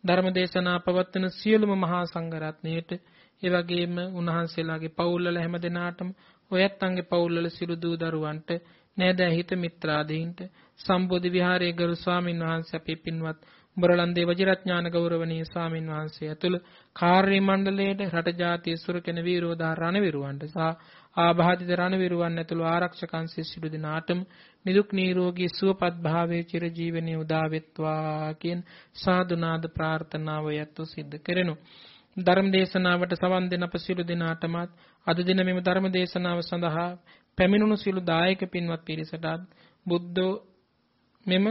ධර්මදේශනා පවත්වන සියලුම මහා සංඝරත්නයට ඒ වගේම උන්වහන්සේලාගේ පවුල්වල හැම දෙනාටම ඔයත් අංගේ පවුල්වල සිළු දූ දරුවන්ට නෑදෑ හිත මිත්‍රාදීන්ට සම්බෝධි විහාරයේ ගරු ස්වාමින් වහන්සේ අපේ පින්වත් බරලන්දේ වජිරඥාන ගෞරවනීය ස්වාමින් වහන්සේ ඇතුළු කාර්ය මණ්ඩලයට රට ජාතිය සුරකෙන වීරෝදා රණවිරුවන්ට සහ ආබාධිත රණවිරුවන් ඇතුළු ආරක්ෂකයන් සිසිලු දිනාටම නිදුක් නිරෝගී සුවපත් භාවයේ චිර ජීවනයේ උදා වෙත්වා කියන සාදුනාද ප්‍රාර්ථනාව යතු සිද්ධ කරනු. ධර්ම දේශනාවට සවන් දෙන අප සියලු දෙනාටමත් අද දින මෙම ධර්ම දේශනාව සඳහා පැමිණුණු සියලු දායක පින්වත් පිරිසටත් බුද්ධෝ මෙම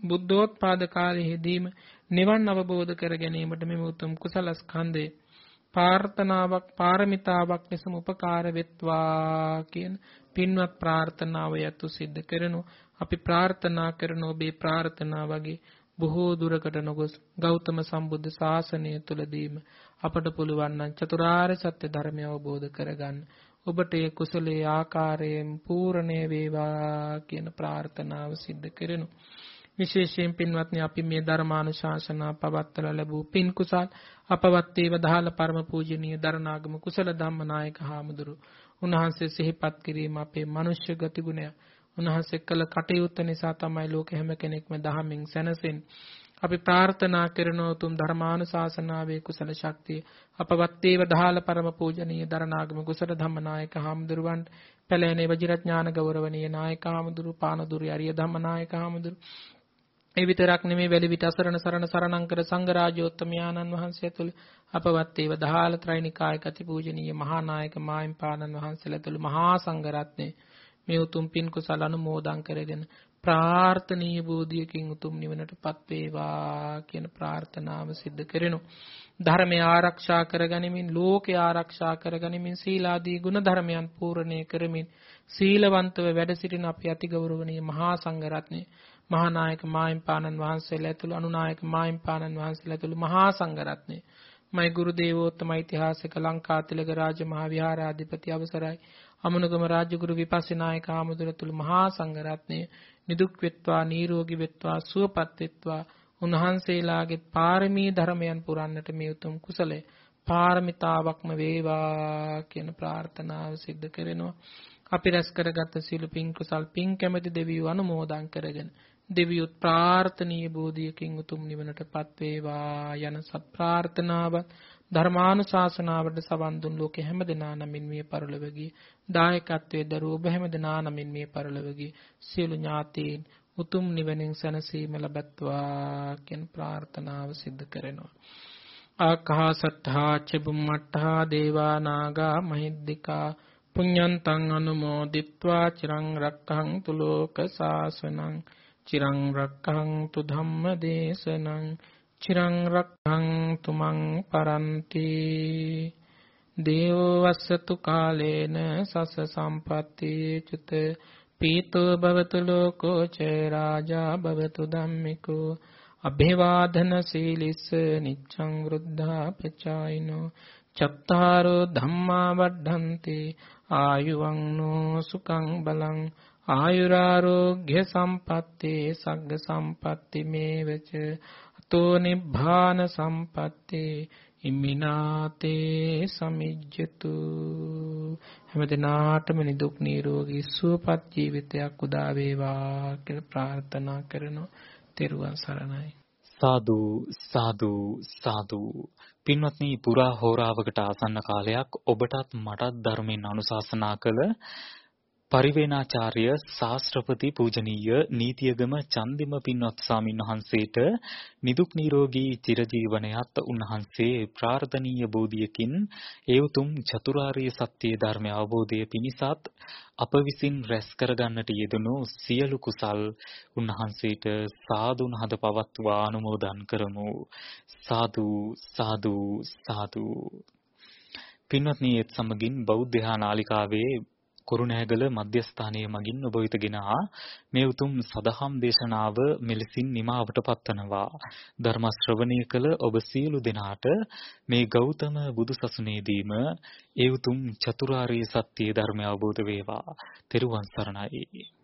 බුද්ධෝත්පාද කාලයේදීම නිවන් අවබෝධ කර ගැනීමට මෙම උතුම් කුසල ස්කන්ධේ ප්‍රාර්ථනාවක් පාරමිතාවක් ලෙසම උපකාර වෙත්වා කියන පින්වත් ප්‍රාර්ථනාව යතු සිද්ධ කරනු. අපි ප්‍රාර්ථනා කරන ඔබේ ප්‍රාර්ථනා වගේ බොහෝ දුරකට නොගොස් ගෞතම සම්බුද්ධ ශාසනය තුලදීම අපට පුළුවන් නම් චතුරාර්ය සත්‍ය ධර්මය අවබෝධ කරගන්න. ඔබට ඒ කුසලයේ ආකාරයෙන් පූර්ණේ වේවා කියන ප්‍රාර්ථනාව සිද්ධ කරනු. විශේෂයෙන් පින්වත්නි අපි මේ ධර්මානුශාසනා පවත්වලා ලැබූ පින් කුසල් අපවත් ඒව දහල පරම පූජනීය දරණාගම කුසල ධම්මනායක හාමුදුරු උන්වහන්සේ සිහිපත් කිරීම අපේ මනුෂ්‍ය ගතිගුණය උන්වහන්සේ කළ කටයුත්ත නිසා තමයි ලෝක හැම කෙනෙක්ම දහමින් සැනසෙන්නේ අපි ප්‍රාර්ථනා කරන උතුම් ධර්මානුශාසනාවේ කුසල ශක්තිය. අපවත් දේව දහාල පරම පූජනීය දරණාගම කුසල ධම්මනායක හාමුදුරුවන්ට පැලෑනේ වජිරඥාන ගෞරවනීය නායක හාමුදුරු පානදුරි අරිය ධම්මනායක හාමුදුරු. ඒ විතරක් නෙමේ වැලි විට අසරණ සරණ සරණංකර සංඝරාජෝත්තමයාණන් වහන්සේ තුළ අපවත් දේව දහාල ත්‍රිනිකාය කති පූජනීය මහා නායක මායිම්පාණන් වහන්සේලා තුළ මහා සංඝරත්නයේ මේ උතුම් පින් කුසල අනුමෝදන් කරගෙන ප්‍රාර්ථනීය බෝධියකින් උතුම් නිවනටපත් වේවා කියන ප්‍රාර්ථනාව සිද්ධ කරනු. ධර්මය ආරක්ෂා කරගනිමින් ලෝකය ආරක්ෂා කරගනිමින් සීලාදී ගුණ ධර්මයන් පූර්ණේ කරමින් සීලවන්තව වැඩ සිටින අපේ අතිගෞරවනීය මහා සංඝරත්නය මහා නායක මායිම්පාණන් වහන්සේලා ඇතුළු අනුනායක මායිම්පාණන් වහන්සේලා ඇතුළු මහා සංඝරත්නය මයි ගුරු දේවෝත්තම ඓතිහාසික ලංකාතිලක රාජ මහා විහාරාධිපති අවසරයි අමනුගම රාජගුරු විපස්සනායක ආමදුරතුළු මහා සංඝරත්නය නිදුක් වෙත්වා නිරෝගී වෙත්වා සුවපත් වෙත්වා උන්වහන්සේලාගේ පාරමී ධර්මයන් පුරන්නට මේ උතුම් කුසලය පාරමිතාවක්ම වේවා කියන ප්‍රාර්ථනාව සිද්ධ කරනවා. අපි රැස් කරගත් සීල පින් කුසල් පින් කැමැති දෙවියෝ අනුමෝදන් කරගෙන දෙවියොත් ප්‍රාර්ථනීය බෝධියකින් උතුම් නිවනටපත් වේවා යන සත් ප්‍රාර්ථනාව ධර්මානුශාසනාවට සවන් දුන් ලෝකෙ හැම දෙනා නමින් මේ පරිලොවගේ දායකත්වයේ දරුව ඔබ හැම දෙනා නමින් මේ පරිලොවගේ සියලු ඥාතීන් උතුම් නිවනින් සැනසීම ලබත්වා කියන ප්‍රාර්ථනාව සිදු කරනවා. ආකාසට්ඨා චුම්මට්ඨා දේවා නාග මහිද්దికා පුඤ්ඤන්තං අනුමෝදිත්වා චිරං රක්ඛන්තු ලෝක සාසනං චිරං රක්ඛන්තු ධම්ම දේශනං චිරං රක්ඛන්තු මං පරන්ති। දේවෝ වස්සතු කාලේන සස සම්පත්ති චුත। පීතෝ භවතු ලෝකෝ ච රාජා භවතු ධම්මිකෝ। අභිවාදන සීලිස්ස නිච්ඡං වෘද්ධා පචායිනෝ චත්තාරෝ ධම්මා වඩ්ඩන්ති। ආයුවංනෝ සුඛං බලං। ආයුරාරෝග්‍ය සම්පatti සග්ග සම්පatti මේවච අතෝ නිබ්බාන සම්පatti ඉමිනාතේ සමිජ්ජතු. හැමදිනාටම නිදුක් නිරෝගී සුවපත් ජීවිතයක් උදා වේවා කියලා ප්‍රාර්ථනා කරනවා. තෙරුවන් සරණයි. සාදු සාදු සාදු. පින්වත්නි පුරා හෝරාවකට ආසන්න කාලයක්. ඔබටත් මටත් ධර්මයෙන් අනුශාසනා කළ පරිවේනාචාර්ය ශාස්ත්‍රපති පූජනීය නීතියගම චන්දිම පින්වත් ස්වාමින් වහන්සේට නිදුක් නිරෝගී චිරජීවනයත් උන්වහන්සේ ප්‍රාර්ථනීය බෝධියකින් ඒ උතුම් චතුරාර්ය සත්‍ය ධර්මය අවබෝධය පිණිසත් අප විසින් රැස් කරගන්නට යෙදුණු සියලු කුසල් උන්වහන්සේට සාදුන් හද පවත්වා අනුමෝදන් කරමු. සාදු සාදු සාදු. පින්වත්නි ඒත් සමගින් බෞද්ධ නාලිකාවේ කුරුණෑගල මධ්‍යස්ථානයේ මගින් ඔබ වෙතගෙන මේ උතුම් සදහම් දේශනාව මෙලෙසින් නිමාවට පත්වනවා. ධර්ම ශ්‍රවණය කළ ඔබ සියලු දෙනාට මේ ගෞතම බුදුසසුනේදීම ඒ උතුම් චතුරාර්ය සත්‍ය ධර්මය අවබෝධ වේවා. තෙරුවන් සරණයි.